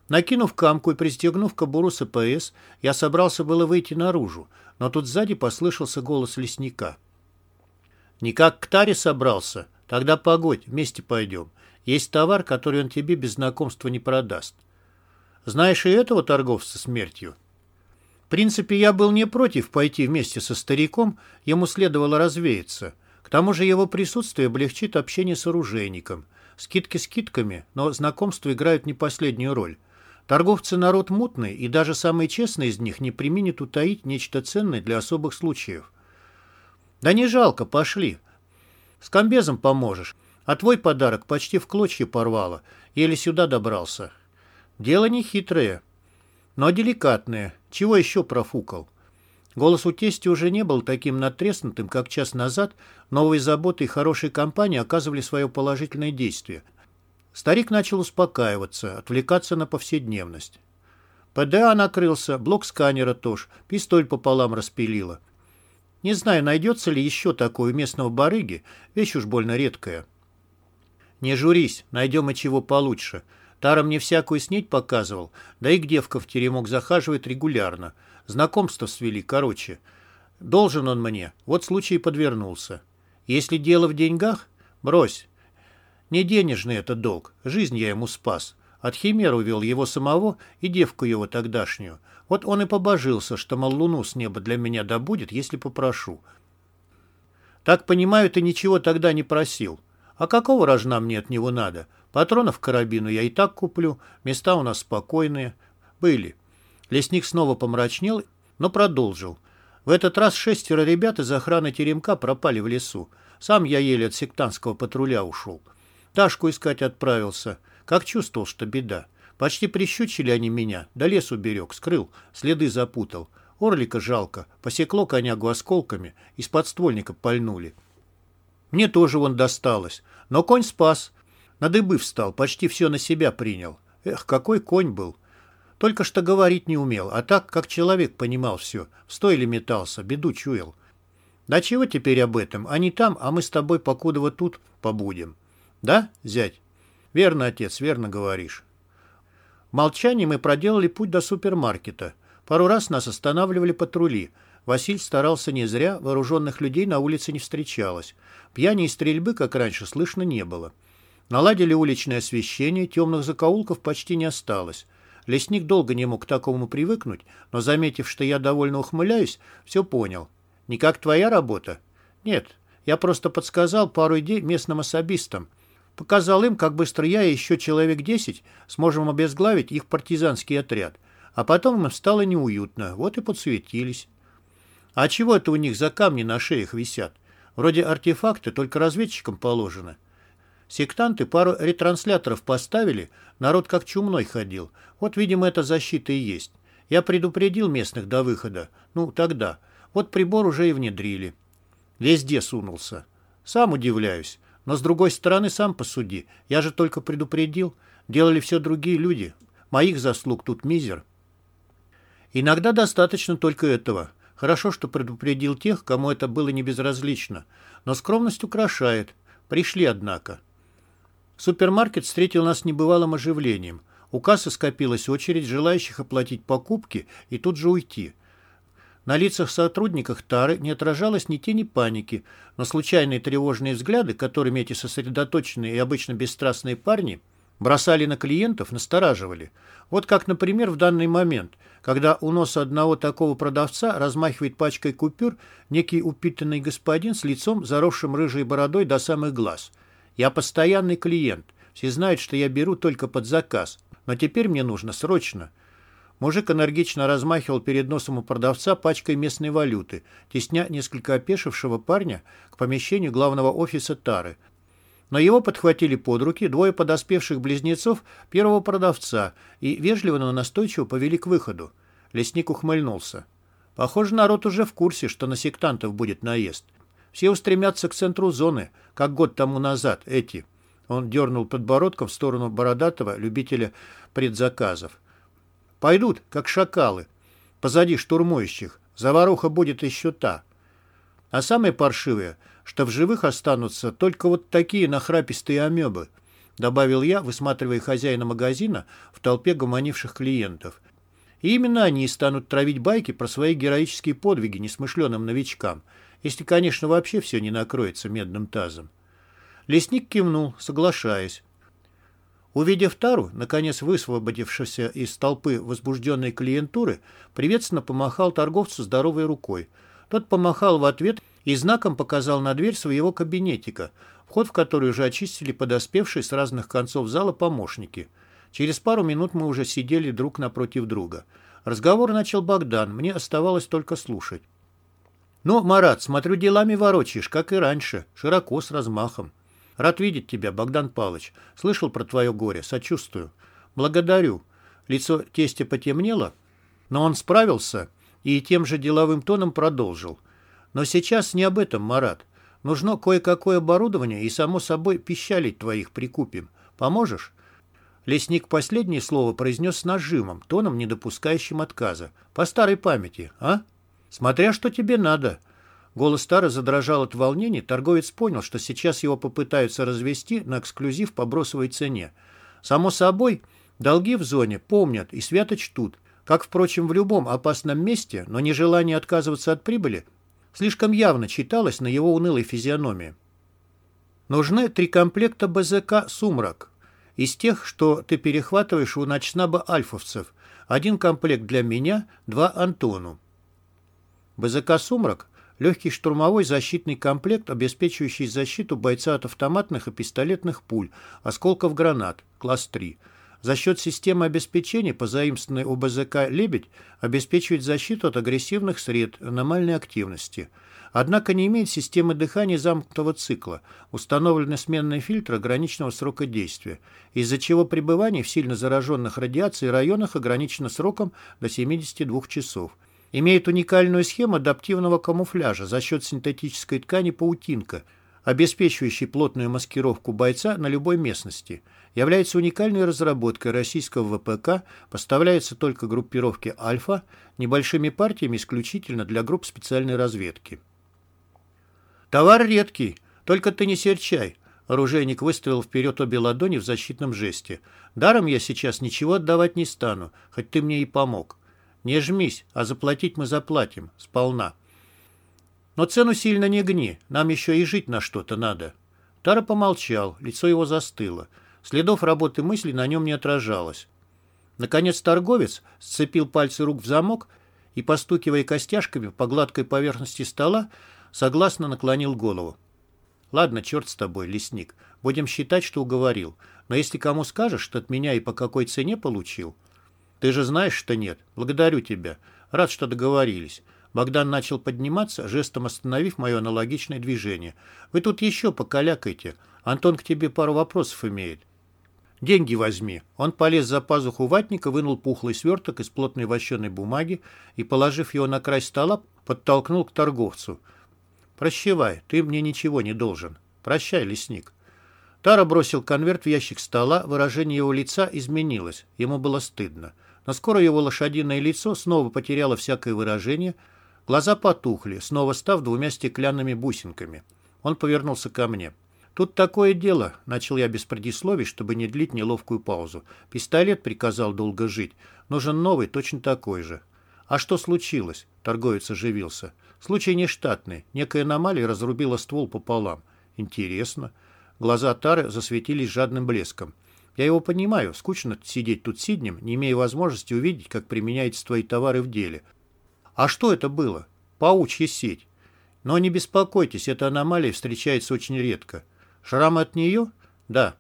S1: Накинув камку и пристегнув кобуру с АПС, я собрался было выйти наружу, но тут сзади послышался голос лесника. «Никак к Таре собрался? Тогда погодь, вместе пойдем. Есть товар, который он тебе без знакомства не продаст. Знаешь и этого торговца смертью?» В принципе, я был не против пойти вместе со стариком, ему следовало развеяться. К тому же его присутствие облегчит общение с оружейником. Скидки скидками, но знакомства играют не последнюю роль. Торговцы народ мутный, и даже самый честный из них не применит утаить нечто ценное для особых случаев. Да не жалко, пошли. С комбезом поможешь. А твой подарок почти в клочья порвало. Еле сюда добрался. Дело не хитрое, но деликатное. Чего еще профукал? Голос у тести уже не был таким натреснутым, как час назад. Новые заботы и хорошие компании оказывали свое положительное действие. Старик начал успокаиваться, отвлекаться на повседневность. ПДА накрылся, блок сканера тоже, пистоль пополам распилила. Не знаю, найдется ли еще такое у местного барыги, вещь уж больно редкая. Не журись, найдем и чего получше. Тара мне всякую снить показывал, да и к девка в теремок захаживает регулярно. Знакомство свели, короче. Должен он мне, вот случай подвернулся. Если дело в деньгах, брось. Не денежный это долг, жизнь я ему спас. От химера увел его самого и девку его тогдашнюю. Вот он и побожился, что, мол, луну с неба для меня добудет, если попрошу. Так понимаю, ты ничего тогда не просил. А какого рожна мне от него надо? Патронов к карабину я и так куплю, места у нас спокойные. Были. Лесник снова помрачнел, но продолжил. В этот раз шестеро ребят из охраны теремка пропали в лесу. Сам я еле от сектантского патруля ушел. Ташку искать отправился. Как чувствовал, что беда. Почти прищучили они меня, да лес уберег, скрыл, следы запутал. Орлика жалко, посекло конягу осколками, из подствольника пальнули. Мне тоже вон досталось, но конь спас. На дыбы встал, почти все на себя принял. Эх, какой конь был. Только что говорить не умел, а так, как человек понимал все. В стойле метался, беду чуял. Да чего теперь об этом? Они там, а мы с тобой покуда вот тут побудем. Да, зять? Верно, отец, верно говоришь. В молчании мы проделали путь до супермаркета. Пару раз нас останавливали патрули. Василь старался не зря, вооруженных людей на улице не встречалось. Пьяни и стрельбы, как раньше, слышно не было. Наладили уличное освещение, темных закоулков почти не осталось. Лесник долго не мог к такому привыкнуть, но, заметив, что я довольно ухмыляюсь, все понял. «Не как твоя работа?» «Нет, я просто подсказал пару идей местным особистам. Показал им, как быстро я и еще человек десять сможем обезглавить их партизанский отряд. А потом им стало неуютно, вот и подсуетились. А чего это у них за камни на шеях висят? Вроде артефакты, только разведчикам положено. Сектанты пару ретрансляторов поставили, народ как чумной ходил. Вот, видимо, эта защита и есть. Я предупредил местных до выхода. Ну, тогда. Вот прибор уже и внедрили. Везде сунулся. Сам удивляюсь. Но с другой стороны, сам посуди. Я же только предупредил. Делали все другие люди. Моих заслуг тут мизер. Иногда достаточно только этого. Хорошо, что предупредил тех, кому это было не безразлично. Но скромность украшает. Пришли, однако. Супермаркет встретил нас небывалым оживлением. У кассы скопилась очередь желающих оплатить покупки и тут же уйти. На лицах сотрудников Тары не отражалось ни тени паники, но случайные тревожные взгляды, которыми эти сосредоточенные и обычно бесстрастные парни бросали на клиентов, настораживали. Вот как, например, в данный момент, когда у носа одного такого продавца размахивает пачкой купюр некий упитанный господин с лицом, заросшим рыжей бородой до самых глаз – я постоянный клиент. Все знают, что я беру только под заказ. Но теперь мне нужно срочно. Мужик энергично размахивал перед носом у продавца пачкой местной валюты, тесня несколько опешившего парня к помещению главного офиса Тары. Но его подхватили под руки двое подоспевших близнецов первого продавца и вежливо, но настойчиво повели к выходу. Лесник ухмыльнулся. Похоже, народ уже в курсе, что на сектантов будет наезд. Все устремятся к центру зоны, как год тому назад эти. Он дернул подбородком в сторону бородатого любителя предзаказов. Пойдут, как шакалы, позади штурмующих. Заваруха будет еще та. А самое паршивое, что в живых останутся только вот такие нахрапистые амебы, добавил я, высматривая хозяина магазина в толпе гомонивших клиентов. И именно они станут травить байки про свои героические подвиги несмышленым новичкам – если, конечно, вообще все не накроется медным тазом. Лесник кивнул, соглашаясь. Увидев Тару, наконец высвободившегося из толпы возбужденной клиентуры, приветственно помахал торговцу здоровой рукой. Тот помахал в ответ и знаком показал на дверь своего кабинетика, вход в который уже очистили подоспевшие с разных концов зала помощники. Через пару минут мы уже сидели друг напротив друга. Разговор начал Богдан, мне оставалось только слушать. «Ну, Марат, смотрю, делами ворочаешь, как и раньше, широко, с размахом. Рад видеть тебя, Богдан Павлович. Слышал про твое горе, сочувствую. Благодарю». Лицо тестя потемнело, но он справился и тем же деловым тоном продолжил. «Но сейчас не об этом, Марат. Нужно кое-какое оборудование, и, само собой, пищалить твоих прикупим. Поможешь?» Лесник последнее слово произнес с нажимом, тоном, не допускающим отказа. «По старой памяти, а? Смотря что тебе надо». Голос Тара задрожал от волнения, торговец понял, что сейчас его попытаются развести на эксклюзив по бросовой цене. Само собой, долги в зоне помнят и свято чтут, как, впрочем, в любом опасном месте, но нежелание отказываться от прибыли слишком явно читалось на его унылой физиономии. Нужны три комплекта БЗК «Сумрак», из тех, что ты перехватываешь у ночнаба альфовцев. Один комплект для меня, два Антону. БЗК «Сумрак» — легкий штурмовой защитный комплект, обеспечивающий защиту бойца от автоматных и пистолетных пуль, осколков гранат, класс 3. За счет системы обеспечения, позаимствованной у БЗК «Лебедь», обеспечивает защиту от агрессивных сред, аномальной активности — Однако не имеет системы дыхания замкнутого цикла, установлены сменные фильтры ограниченного срока действия, из-за чего пребывание в сильно зараженных радиацией районах ограничено сроком до 72 часов. Имеет уникальную схему адаптивного камуфляжа за счет синтетической ткани паутинка, обеспечивающей плотную маскировку бойца на любой местности. Является уникальной разработкой российского ВПК, поставляется только группировке «Альфа», небольшими партиями исключительно для групп специальной разведки. «Товар редкий, только ты не серчай». Оружейник выставил вперед обе ладони в защитном жесте. «Даром я сейчас ничего отдавать не стану, хоть ты мне и помог. Не жмись, а заплатить мы заплатим, сполна. Но цену сильно не гни, нам еще и жить на что-то надо». Тара помолчал, лицо его застыло. Следов работы мысли на нем не отражалось. Наконец торговец сцепил пальцы рук в замок и, постукивая костяшками по гладкой поверхности стола, Согласно наклонил голову. «Ладно, черт с тобой, лесник. Будем считать, что уговорил. Но если кому скажешь, что от меня и по какой цене получил...» «Ты же знаешь, что нет. Благодарю тебя. Рад, что договорились». Богдан начал подниматься, жестом остановив мое аналогичное движение. «Вы тут еще покалякайте. Антон к тебе пару вопросов имеет». «Деньги возьми». Он полез за пазуху ватника, вынул пухлый сверток из плотной вощеной бумаги и, положив его на край стола, подтолкнул к торговцу – «Прощавай, ты мне ничего не должен. Прощай, лесник». Тара бросил конверт в ящик стола, выражение его лица изменилось, ему было стыдно. Но скоро его лошадиное лицо снова потеряло всякое выражение, глаза потухли, снова став двумя стеклянными бусинками. Он повернулся ко мне. «Тут такое дело», — начал я без предисловий, чтобы не длить неловкую паузу. «Пистолет приказал долго жить. Нужен новый, точно такой же». «А что случилось?» — торговец оживился. Случай нештатный. Некая аномалия разрубила ствол пополам. Интересно. Глаза Тары засветились жадным блеском. Я его понимаю. Скучно сидеть тут сиднем, не имея возможности увидеть, как применяются твои товары в деле. А что это было? Паучья сеть. Но не беспокойтесь, эта аномалия встречается очень редко. Шрамы от нее? Да.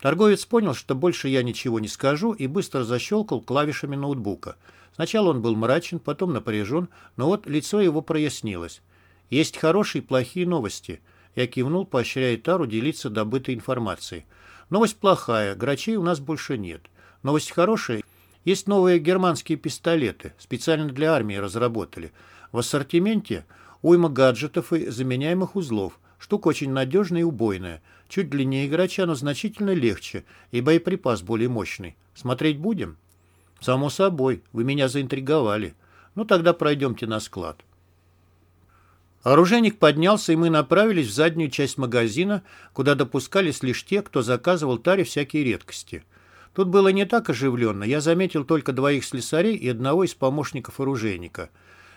S1: Торговец понял, что больше я ничего не скажу, и быстро защелкал клавишами ноутбука. Сначала он был мрачен, потом напряжен, но вот лицо его прояснилось. «Есть хорошие и плохие новости». Я кивнул, поощряя Тару делиться добытой информацией. «Новость плохая. Грачей у нас больше нет. Новость хорошая. Есть новые германские пистолеты. Специально для армии разработали. В ассортименте уйма гаджетов и заменяемых узлов. Штука очень надежная и убойная. Чуть длиннее грача, но значительно легче, и боеприпас более мощный. Смотреть будем?» «Само собой, вы меня заинтриговали. Ну, тогда пройдемте на склад». Оружейник поднялся, и мы направились в заднюю часть магазина, куда допускались лишь те, кто заказывал таре всякие редкости. Тут было не так оживленно, я заметил только двоих слесарей и одного из помощников оружейника.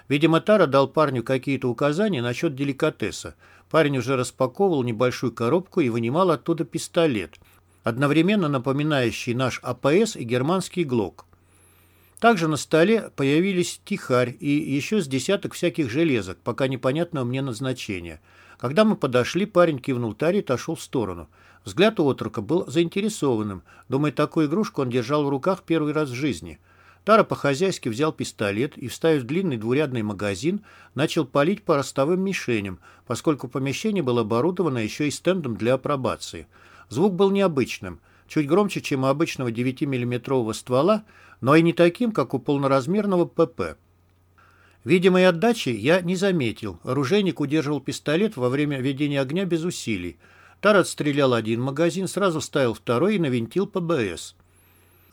S1: Видимо, Тара дал парню какие-то указания насчет деликатеса. Парень уже распаковывал небольшую коробку и вынимал оттуда пистолет, одновременно напоминающий наш АПС и германский ГЛОК. Также на столе появились тихарь и еще с десяток всяких железок, пока непонятного мне назначения. Когда мы подошли, парень кивнул Таре и отошел в сторону. Взгляд у отрока был заинтересованным. Думаю, такую игрушку он держал в руках первый раз в жизни. Тара по-хозяйски взял пистолет и, вставив длинный двурядный магазин, начал палить по ростовым мишеням, поскольку помещение было оборудовано еще и стендом для апробации. Звук был необычным, чуть громче, чем у обычного 9-миллиметрового ствола, но и не таким, как у полноразмерного ПП. Видимой отдачи я не заметил. Оружейник удерживал пистолет во время ведения огня без усилий. Тар отстрелял один магазин, сразу вставил второй и навинтил ПБС.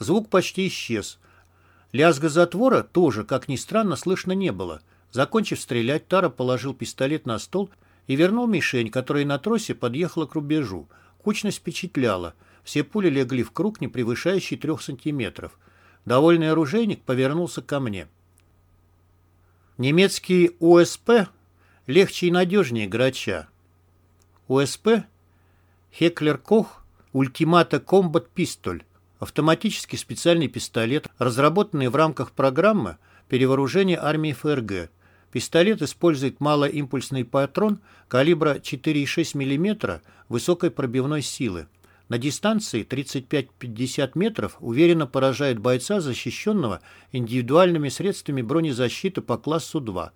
S1: Звук почти исчез. Лязга затвора тоже, как ни странно, слышно не было. Закончив стрелять, Тара положил пистолет на стол и вернул мишень, которая на тросе подъехала к рубежу. Кучность впечатляла. Все пули легли в круг, не превышающий трех сантиметров. Довольный оружейник повернулся ко мне. Немецкий УСП легче и надежнее грача. УСП Хеклер Кох Ультимата Комбат Пистоль автоматический специальный пистолет, разработанный в рамках программы перевооружения армии ФРГ. Пистолет использует малоимпульсный патрон калибра 4,6 мм высокой пробивной силы. На дистанции 35-50 метров уверенно поражает бойца, защищенного индивидуальными средствами бронезащиты по классу 2.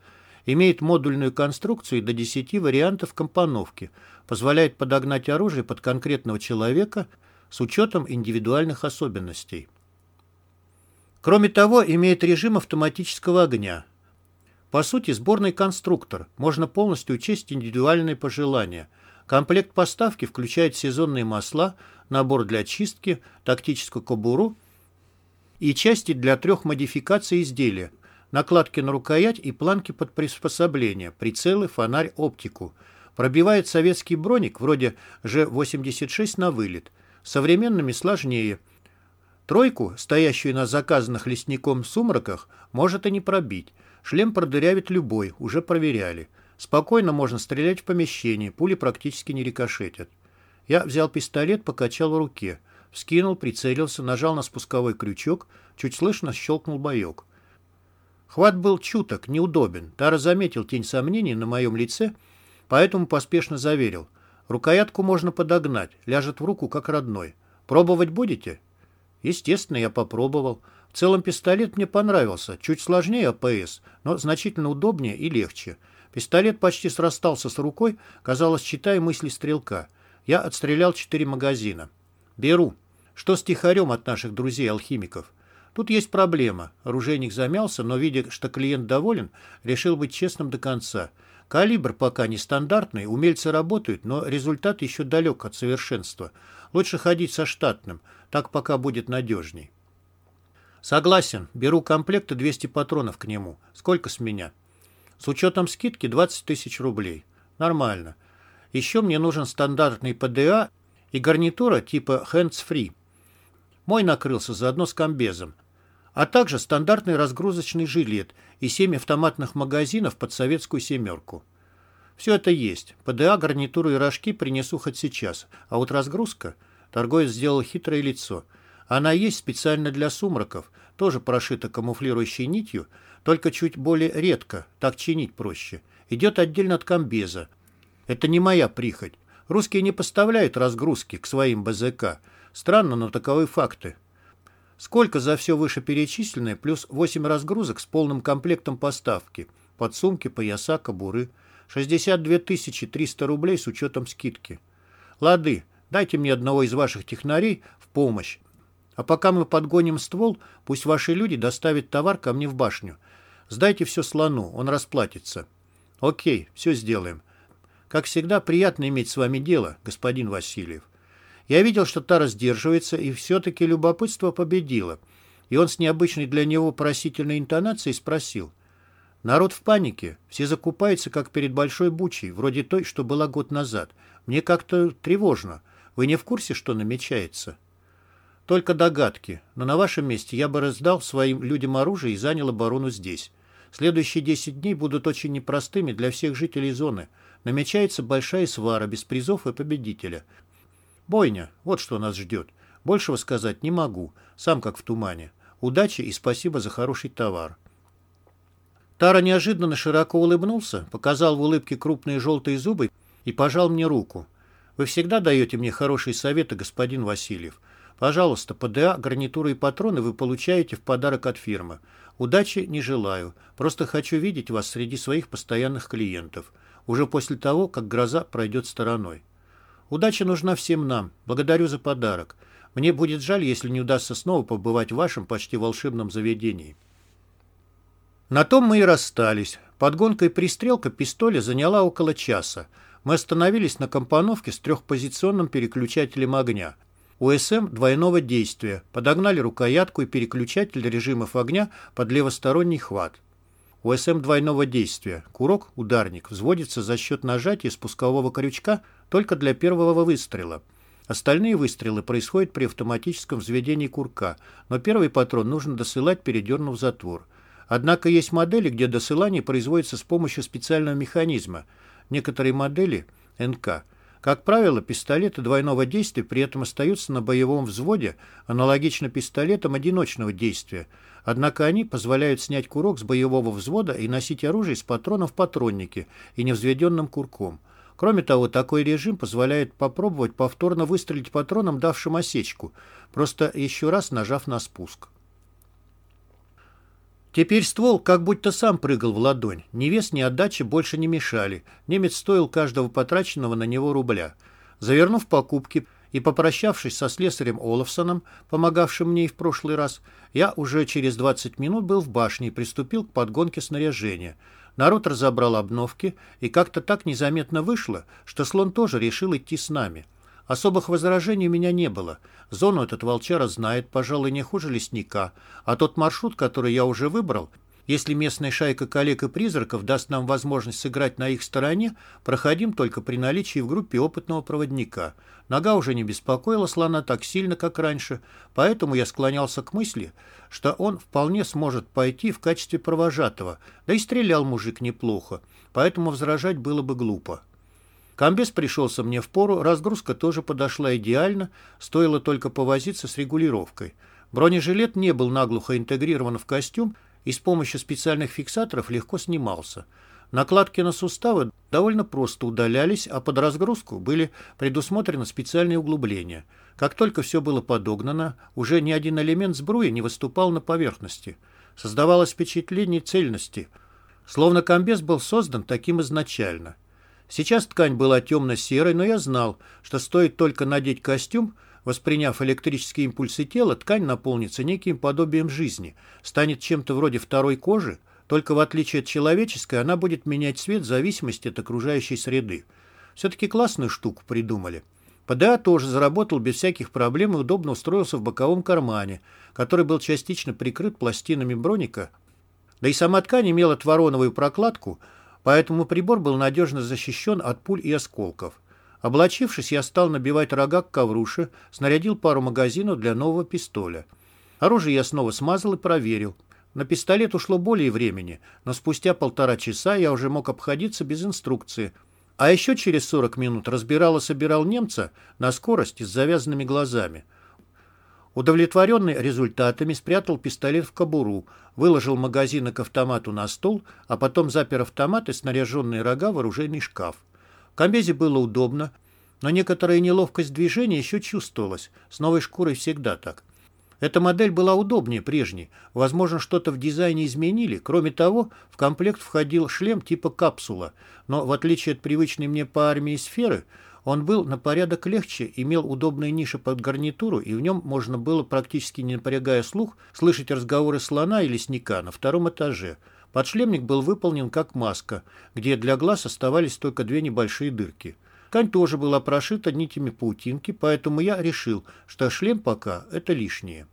S1: Имеет модульную конструкцию до 10 вариантов компоновки. Позволяет подогнать оружие под конкретного человека с учетом индивидуальных особенностей. Кроме того, имеет режим автоматического огня. По сути, сборный конструктор. Можно полностью учесть индивидуальные пожелания – Комплект поставки включает сезонные масла, набор для чистки, тактическую кобуру и части для трех модификаций изделия, накладки на рукоять и планки под приспособление, прицелы, фонарь, оптику. Пробивает советский броник вроде Ж-86 на вылет. Современными сложнее. Тройку, стоящую на заказанных лесником сумраках, может и не пробить. Шлем продырявит любой, уже проверяли. Спокойно можно стрелять в помещении, пули практически не рикошетят. Я взял пистолет, покачал в руке. Вскинул, прицелился, нажал на спусковой крючок, чуть слышно щелкнул боек. Хват был чуток, неудобен. Тара заметил тень сомнений на моем лице, поэтому поспешно заверил. Рукоятку можно подогнать, ляжет в руку, как родной. Пробовать будете? Естественно, я попробовал. В целом пистолет мне понравился, чуть сложнее АПС, но значительно удобнее и легче. Пистолет почти срастался с рукой, казалось, читая мысли стрелка. Я отстрелял четыре магазина. «Беру. Что с тихарем от наших друзей-алхимиков?» Тут есть проблема. Оружейник замялся, но, видя, что клиент доволен, решил быть честным до конца. Калибр пока не стандартный, умельцы работают, но результат еще далек от совершенства. Лучше ходить со штатным, так пока будет надежней. Согласен, беру комплект и 200 патронов к нему. Сколько с меня? С учетом скидки 20 тысяч рублей. Нормально. Еще мне нужен стандартный ПДА и гарнитура типа hands-free. Мой накрылся заодно с комбезом. А также стандартный разгрузочный жилет и 7 автоматных магазинов под советскую семерку. Все это есть. ПДА, гарнитуру и рожки принесу хоть сейчас. А вот разгрузка... Торговец сделал хитрое лицо. Она есть специально для сумраков, тоже прошита камуфлирующей нитью, только чуть более редко, так чинить проще. Идет отдельно от комбеза. Это не моя прихоть. Русские не поставляют разгрузки к своим БЗК. Странно, но таковы факты. Сколько за все вышеперечисленное, плюс 8 разгрузок с полным комплектом поставки. Подсумки, пояса, кобуры. 62 300 рублей с учетом скидки. Лады, дайте мне одного из ваших технарей в помощь. А пока мы подгоним ствол, пусть ваши люди доставят товар ко мне в башню. Сдайте все слону, он расплатится. Окей, все сделаем. Как всегда, приятно иметь с вами дело, господин Васильев. Я видел, что та раздерживается, и все-таки любопытство победило. И он с необычной для него просительной интонацией спросил. Народ в панике. Все закупаются, как перед большой бучей, вроде той, что была год назад. Мне как-то тревожно. Вы не в курсе, что намечается?» Только догадки, но на вашем месте я бы раздал своим людям оружие и занял оборону здесь. Следующие 10 дней будут очень непростыми для всех жителей зоны. Намечается большая свара без призов и победителя. Бойня, вот что нас ждет. Большего сказать не могу, сам как в тумане. Удачи и спасибо за хороший товар. Тара неожиданно широко улыбнулся, показал в улыбке крупные желтые зубы и пожал мне руку. «Вы всегда даете мне хорошие советы, господин Васильев. Пожалуйста, ПДА, гарнитуры и патроны вы получаете в подарок от фирмы. Удачи не желаю. Просто хочу видеть вас среди своих постоянных клиентов. Уже после того, как гроза пройдет стороной. Удача нужна всем нам. Благодарю за подарок. Мне будет жаль, если не удастся снова побывать в вашем почти волшебном заведении. На том мы и расстались. Подгонка и пристрелка пистоля заняла около часа. Мы остановились на компоновке с трехпозиционным переключателем огня. УСМ двойного действия. Подогнали рукоятку и переключатель режимов огня под левосторонний хват. УСМ двойного действия. Курок, ударник, взводится за счет нажатия спускового крючка только для первого выстрела. Остальные выстрелы происходят при автоматическом взведении курка, но первый патрон нужно досылать, передернув затвор. Однако есть модели, где досылание производится с помощью специального механизма. Некоторые модели НК. Как правило, пистолеты двойного действия при этом остаются на боевом взводе, аналогично пистолетам одиночного действия. Однако они позволяют снять курок с боевого взвода и носить оружие с патроном в патроннике и невзведенным курком. Кроме того, такой режим позволяет попробовать повторно выстрелить патроном, давшим осечку, просто еще раз нажав на спуск. Теперь ствол как будто сам прыгал в ладонь. Ни вес, ни отдача больше не мешали. Немец стоил каждого потраченного на него рубля. Завернув покупки и попрощавшись со слесарем Олафсоном, помогавшим мне и в прошлый раз, я уже через 20 минут был в башне и приступил к подгонке снаряжения. Народ разобрал обновки, и как-то так незаметно вышло, что слон тоже решил идти с нами. Особых возражений у меня не было. Зону этот волчара знает, пожалуй, не хуже лесника. А тот маршрут, который я уже выбрал, если местная шайка коллег и призраков даст нам возможность сыграть на их стороне, проходим только при наличии в группе опытного проводника. Нога уже не беспокоила слона так сильно, как раньше, поэтому я склонялся к мысли, что он вполне сможет пойти в качестве провожатого, да и стрелял мужик неплохо, поэтому возражать было бы глупо. Комбез пришелся мне в пору, разгрузка тоже подошла идеально, стоило только повозиться с регулировкой. Бронежилет не был наглухо интегрирован в костюм и с помощью специальных фиксаторов легко снимался. Накладки на суставы довольно просто удалялись, а под разгрузку были предусмотрены специальные углубления. Как только все было подогнано, уже ни один элемент сбруи не выступал на поверхности. Создавалось впечатление цельности, словно комбез был создан таким изначально. Сейчас ткань была темно-серой, но я знал, что стоит только надеть костюм, восприняв электрические импульсы тела, ткань наполнится неким подобием жизни, станет чем-то вроде второй кожи, только в отличие от человеческой она будет менять цвет в зависимости от окружающей среды. Все-таки классную штуку придумали. ПДА тоже заработал без всяких проблем и удобно устроился в боковом кармане, который был частично прикрыт пластинами броника, да и сама ткань имела твороновую прокладку – поэтому прибор был надежно защищен от пуль и осколков. Облачившись, я стал набивать рога к ковруше, снарядил пару магазинов для нового пистоля. Оружие я снова смазал и проверил. На пистолет ушло более времени, но спустя полтора часа я уже мог обходиться без инструкции. А еще через 40 минут разбирал и собирал немца на скорости с завязанными глазами. Удовлетворенный результатами, спрятал пистолет в кобуру, выложил магазины к автомату на стол, а потом запер автомат и снаряженные рога в оружейный шкаф. В комбезе было удобно, но некоторая неловкость движения еще чувствовалась. С новой шкурой всегда так. Эта модель была удобнее прежней. Возможно, что-то в дизайне изменили. Кроме того, в комплект входил шлем типа капсула. Но в отличие от привычной мне по армии сферы, он был на порядок легче, имел удобные ниши под гарнитуру, и в нем можно было, практически не напрягая слух, слышать разговоры слона и лесника на втором этаже. Подшлемник был выполнен как маска, где для глаз оставались только две небольшие дырки. Ткань тоже была прошита нитями паутинки, поэтому я решил, что шлем пока – это лишнее.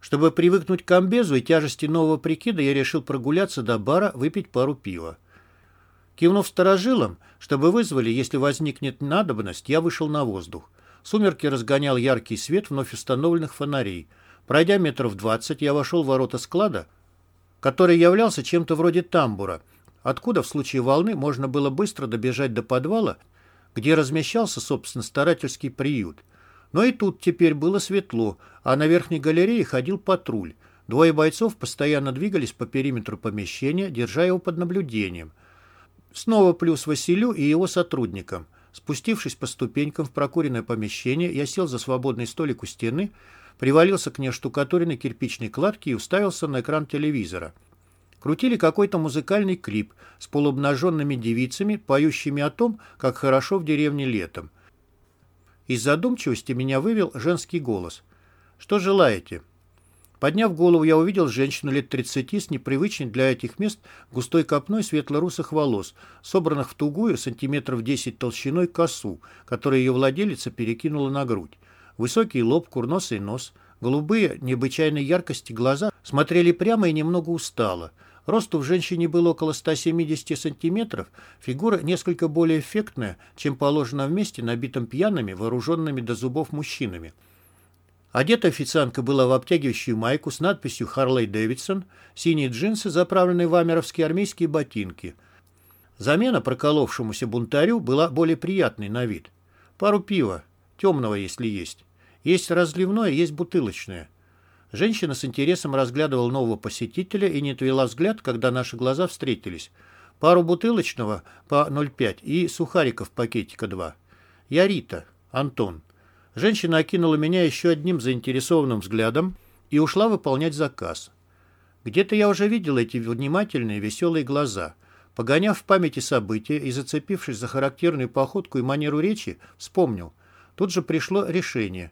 S1: Чтобы привыкнуть к комбезу и тяжести нового прикида, я решил прогуляться до бара, выпить пару пива. Кивнув сторожилам, чтобы вызвали, если возникнет надобность, я вышел на воздух. Сумерки разгонял яркий свет вновь установленных фонарей. Пройдя метров двадцать, я вошел в ворота склада, который являлся чем-то вроде тамбура, откуда в случае волны можно было быстро добежать до подвала, где размещался, собственно, старательский приют. Но и тут теперь было светло, а на верхней галерее ходил патруль. Двое бойцов постоянно двигались по периметру помещения, держа его под наблюдением – Снова плюс Василю и его сотрудникам. Спустившись по ступенькам в прокуренное помещение, я сел за свободный столик у стены, привалился к нештукатуренной кирпичной кладке и уставился на экран телевизора. Крутили какой-то музыкальный клип с полуобнаженными девицами, поющими о том, как хорошо в деревне летом. Из задумчивости меня вывел женский голос. «Что желаете?» Подняв голову, я увидел женщину лет 30 с непривычной для этих мест густой копной светло-русых волос, собранных в тугую сантиметров 10 толщиной косу, которую ее владелица перекинула на грудь. Высокий лоб, курносый нос, голубые, необычайной яркости глаза смотрели прямо и немного устало. Росту в женщине было около 170 сантиметров, фигура несколько более эффектная, чем положено в месте, набитом пьяными, вооруженными до зубов мужчинами. Одета официантка была в обтягивающую майку с надписью «Харлей Дэвидсон», синие джинсы, заправленные в амеровские армейские ботинки. Замена проколовшемуся бунтарю была более приятной на вид. Пару пива, темного, если есть. Есть разливное, есть бутылочное. Женщина с интересом разглядывала нового посетителя и не отвела взгляд, когда наши глаза встретились. Пару бутылочного по 0,5 и сухариков пакетика 2. Я Рита, Антон. Женщина окинула меня еще одним заинтересованным взглядом и ушла выполнять заказ. Где-то я уже видел эти внимательные, веселые глаза. Погоняв в памяти события и зацепившись за характерную походку и манеру речи, вспомнил. Тут же пришло решение.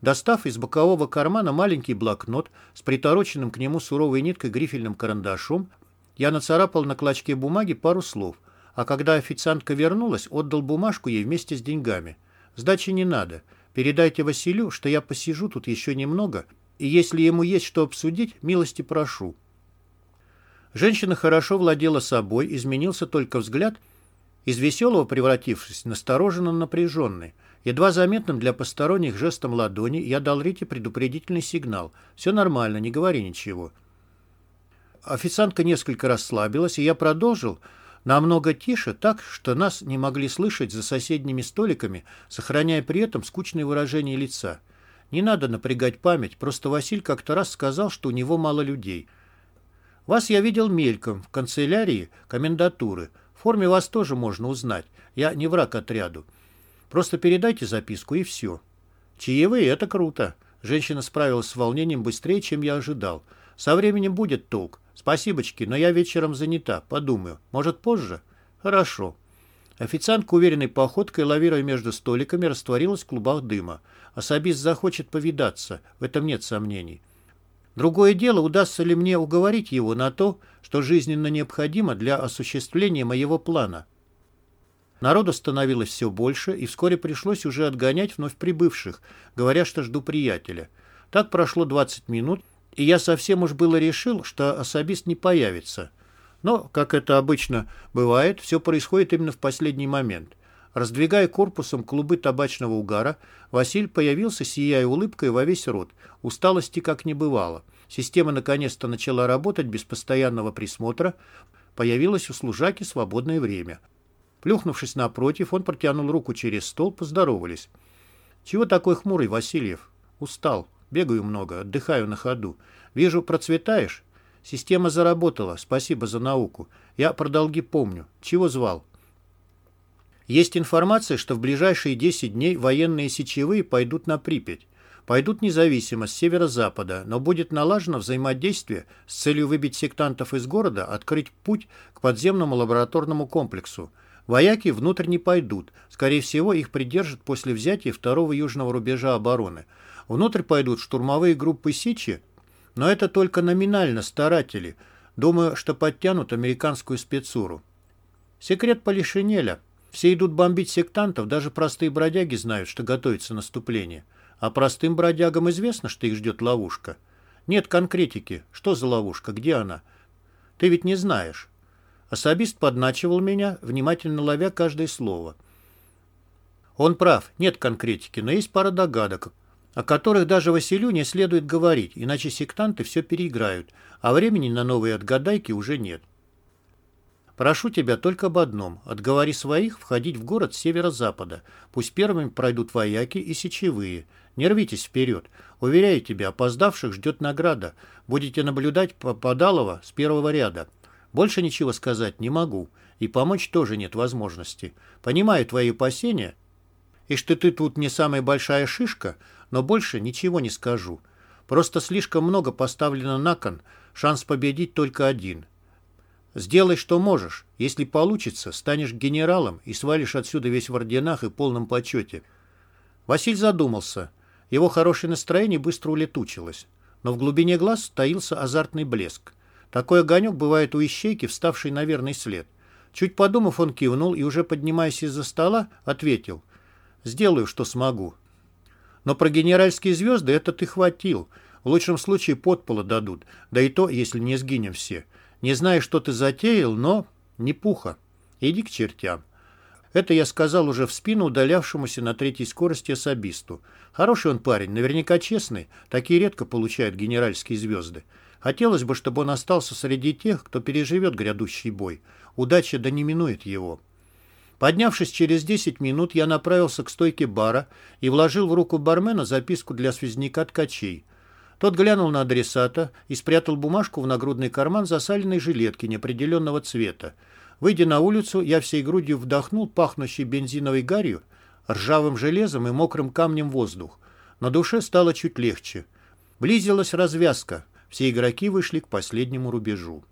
S1: Достав из бокового кармана маленький блокнот с притороченным к нему суровой ниткой грифельным карандашом, я нацарапал на клочке бумаги пару слов, а когда официантка вернулась, отдал бумажку ей вместе с деньгами. Сдачи не надо. Передайте Василю, что я посижу тут еще немного, и если ему есть что обсудить, милости прошу». Женщина хорошо владела собой, изменился только взгляд, из веселого превратившись настороженно напряженный. Едва заметным для посторонних жестом ладони я дал Рите предупредительный сигнал. «Все нормально, не говори ничего». Официантка несколько расслабилась, и я продолжил, намного тише, так, что нас не могли слышать за соседними столиками, сохраняя при этом скучное выражение лица. Не надо напрягать память, просто Василь как-то раз сказал, что у него мало людей. Вас я видел мельком, в канцелярии комендатуры. В форме вас тоже можно узнать. Я не враг отряду. Просто передайте записку, и все. Чаевые — это круто. Женщина справилась с волнением быстрее, чем я ожидал. Со временем будет толк. «Спасибочки, но я вечером занята. Подумаю. Может, позже?» «Хорошо». Официантка уверенной походкой, лавируя между столиками, растворилась в клубах дыма. Особист захочет повидаться, в этом нет сомнений. Другое дело, удастся ли мне уговорить его на то, что жизненно необходимо для осуществления моего плана. Народу становилось все больше, и вскоре пришлось уже отгонять вновь прибывших, говоря, что жду приятеля. Так прошло 20 минут, и я совсем уж было решил, что особист не появится. Но, как это обычно бывает, все происходит именно в последний момент. Раздвигая корпусом клубы табачного угара, Василь появился, сияя улыбкой во весь рот. Усталости как не бывало. Система наконец-то начала работать без постоянного присмотра. Появилось у служаки свободное время. Плюхнувшись напротив, он протянул руку через стол, поздоровались. «Чего такой хмурый, Васильев?» «Устал. Бегаю много, отдыхаю на ходу. Вижу, процветаешь? Система заработала, спасибо за науку. Я про долги помню. Чего звал? Есть информация, что в ближайшие 10 дней военные сечевые пойдут на Припять. Пойдут независимо с северо-запада, но будет налажено взаимодействие с целью выбить сектантов из города, открыть путь к подземному лабораторному комплексу. Вояки внутрь не пойдут. Скорее всего, их придержат после взятия второго южного рубежа обороны. Внутрь пойдут штурмовые группы Сичи, но это только номинально старатели. Думаю, что подтянут американскую спецуру. Секрет Полишинеля. Все идут бомбить сектантов, даже простые бродяги знают, что готовится наступление. А простым бродягам известно, что их ждет ловушка. Нет конкретики. Что за ловушка? Где она? Ты ведь не знаешь. Особист подначивал меня, внимательно ловя каждое слово. Он прав, нет конкретики, но есть пара догадок, о которых даже Василю не следует говорить, иначе сектанты все переиграют, а времени на новые отгадайки уже нет. Прошу тебя только об одном. Отговори своих входить в город с северо-запада. Пусть первыми пройдут вояки и сечевые. Не рвитесь вперед. Уверяю тебя, опоздавших ждет награда. Будете наблюдать Попадалова с первого ряда. Больше ничего сказать не могу. И помочь тоже нет возможности. Понимаю твои опасения. И что ты тут не самая большая шишка, но больше ничего не скажу. Просто слишком много поставлено на кон, шанс победить только один. Сделай, что можешь. Если получится, станешь генералом и свалишь отсюда весь в орденах и полном почете. Василь задумался. Его хорошее настроение быстро улетучилось. но в глубине глаз таился азартный блеск. Такой огонек бывает у ищейки, вставшей на верный след. Чуть подумав, он кивнул и, уже поднимаясь из-за стола, ответил. «Сделаю, что смогу». «Но про генеральские звезды это ты хватил. В лучшем случае подпола дадут, да и то, если не сгинем все. Не знаю, что ты затеял, но не пуха. Иди к чертям». Это я сказал уже в спину удалявшемуся на третьей скорости особисту. Хороший он парень, наверняка честный. Такие редко получают генеральские звезды. Хотелось бы, чтобы он остался среди тех, кто переживет грядущий бой. Удача да не минует его. Поднявшись через 10 минут, я направился к стойке бара и вложил в руку бармена записку для связняка ткачей. Тот глянул на адресата и спрятал бумажку в нагрудный карман засаленной жилетки неопределенного цвета. Выйдя на улицу, я всей грудью вдохнул пахнущий бензиновой гарью, ржавым железом и мокрым камнем воздух. На душе стало чуть легче. Близилась развязка. Все игроки вышли к последнему рубежу.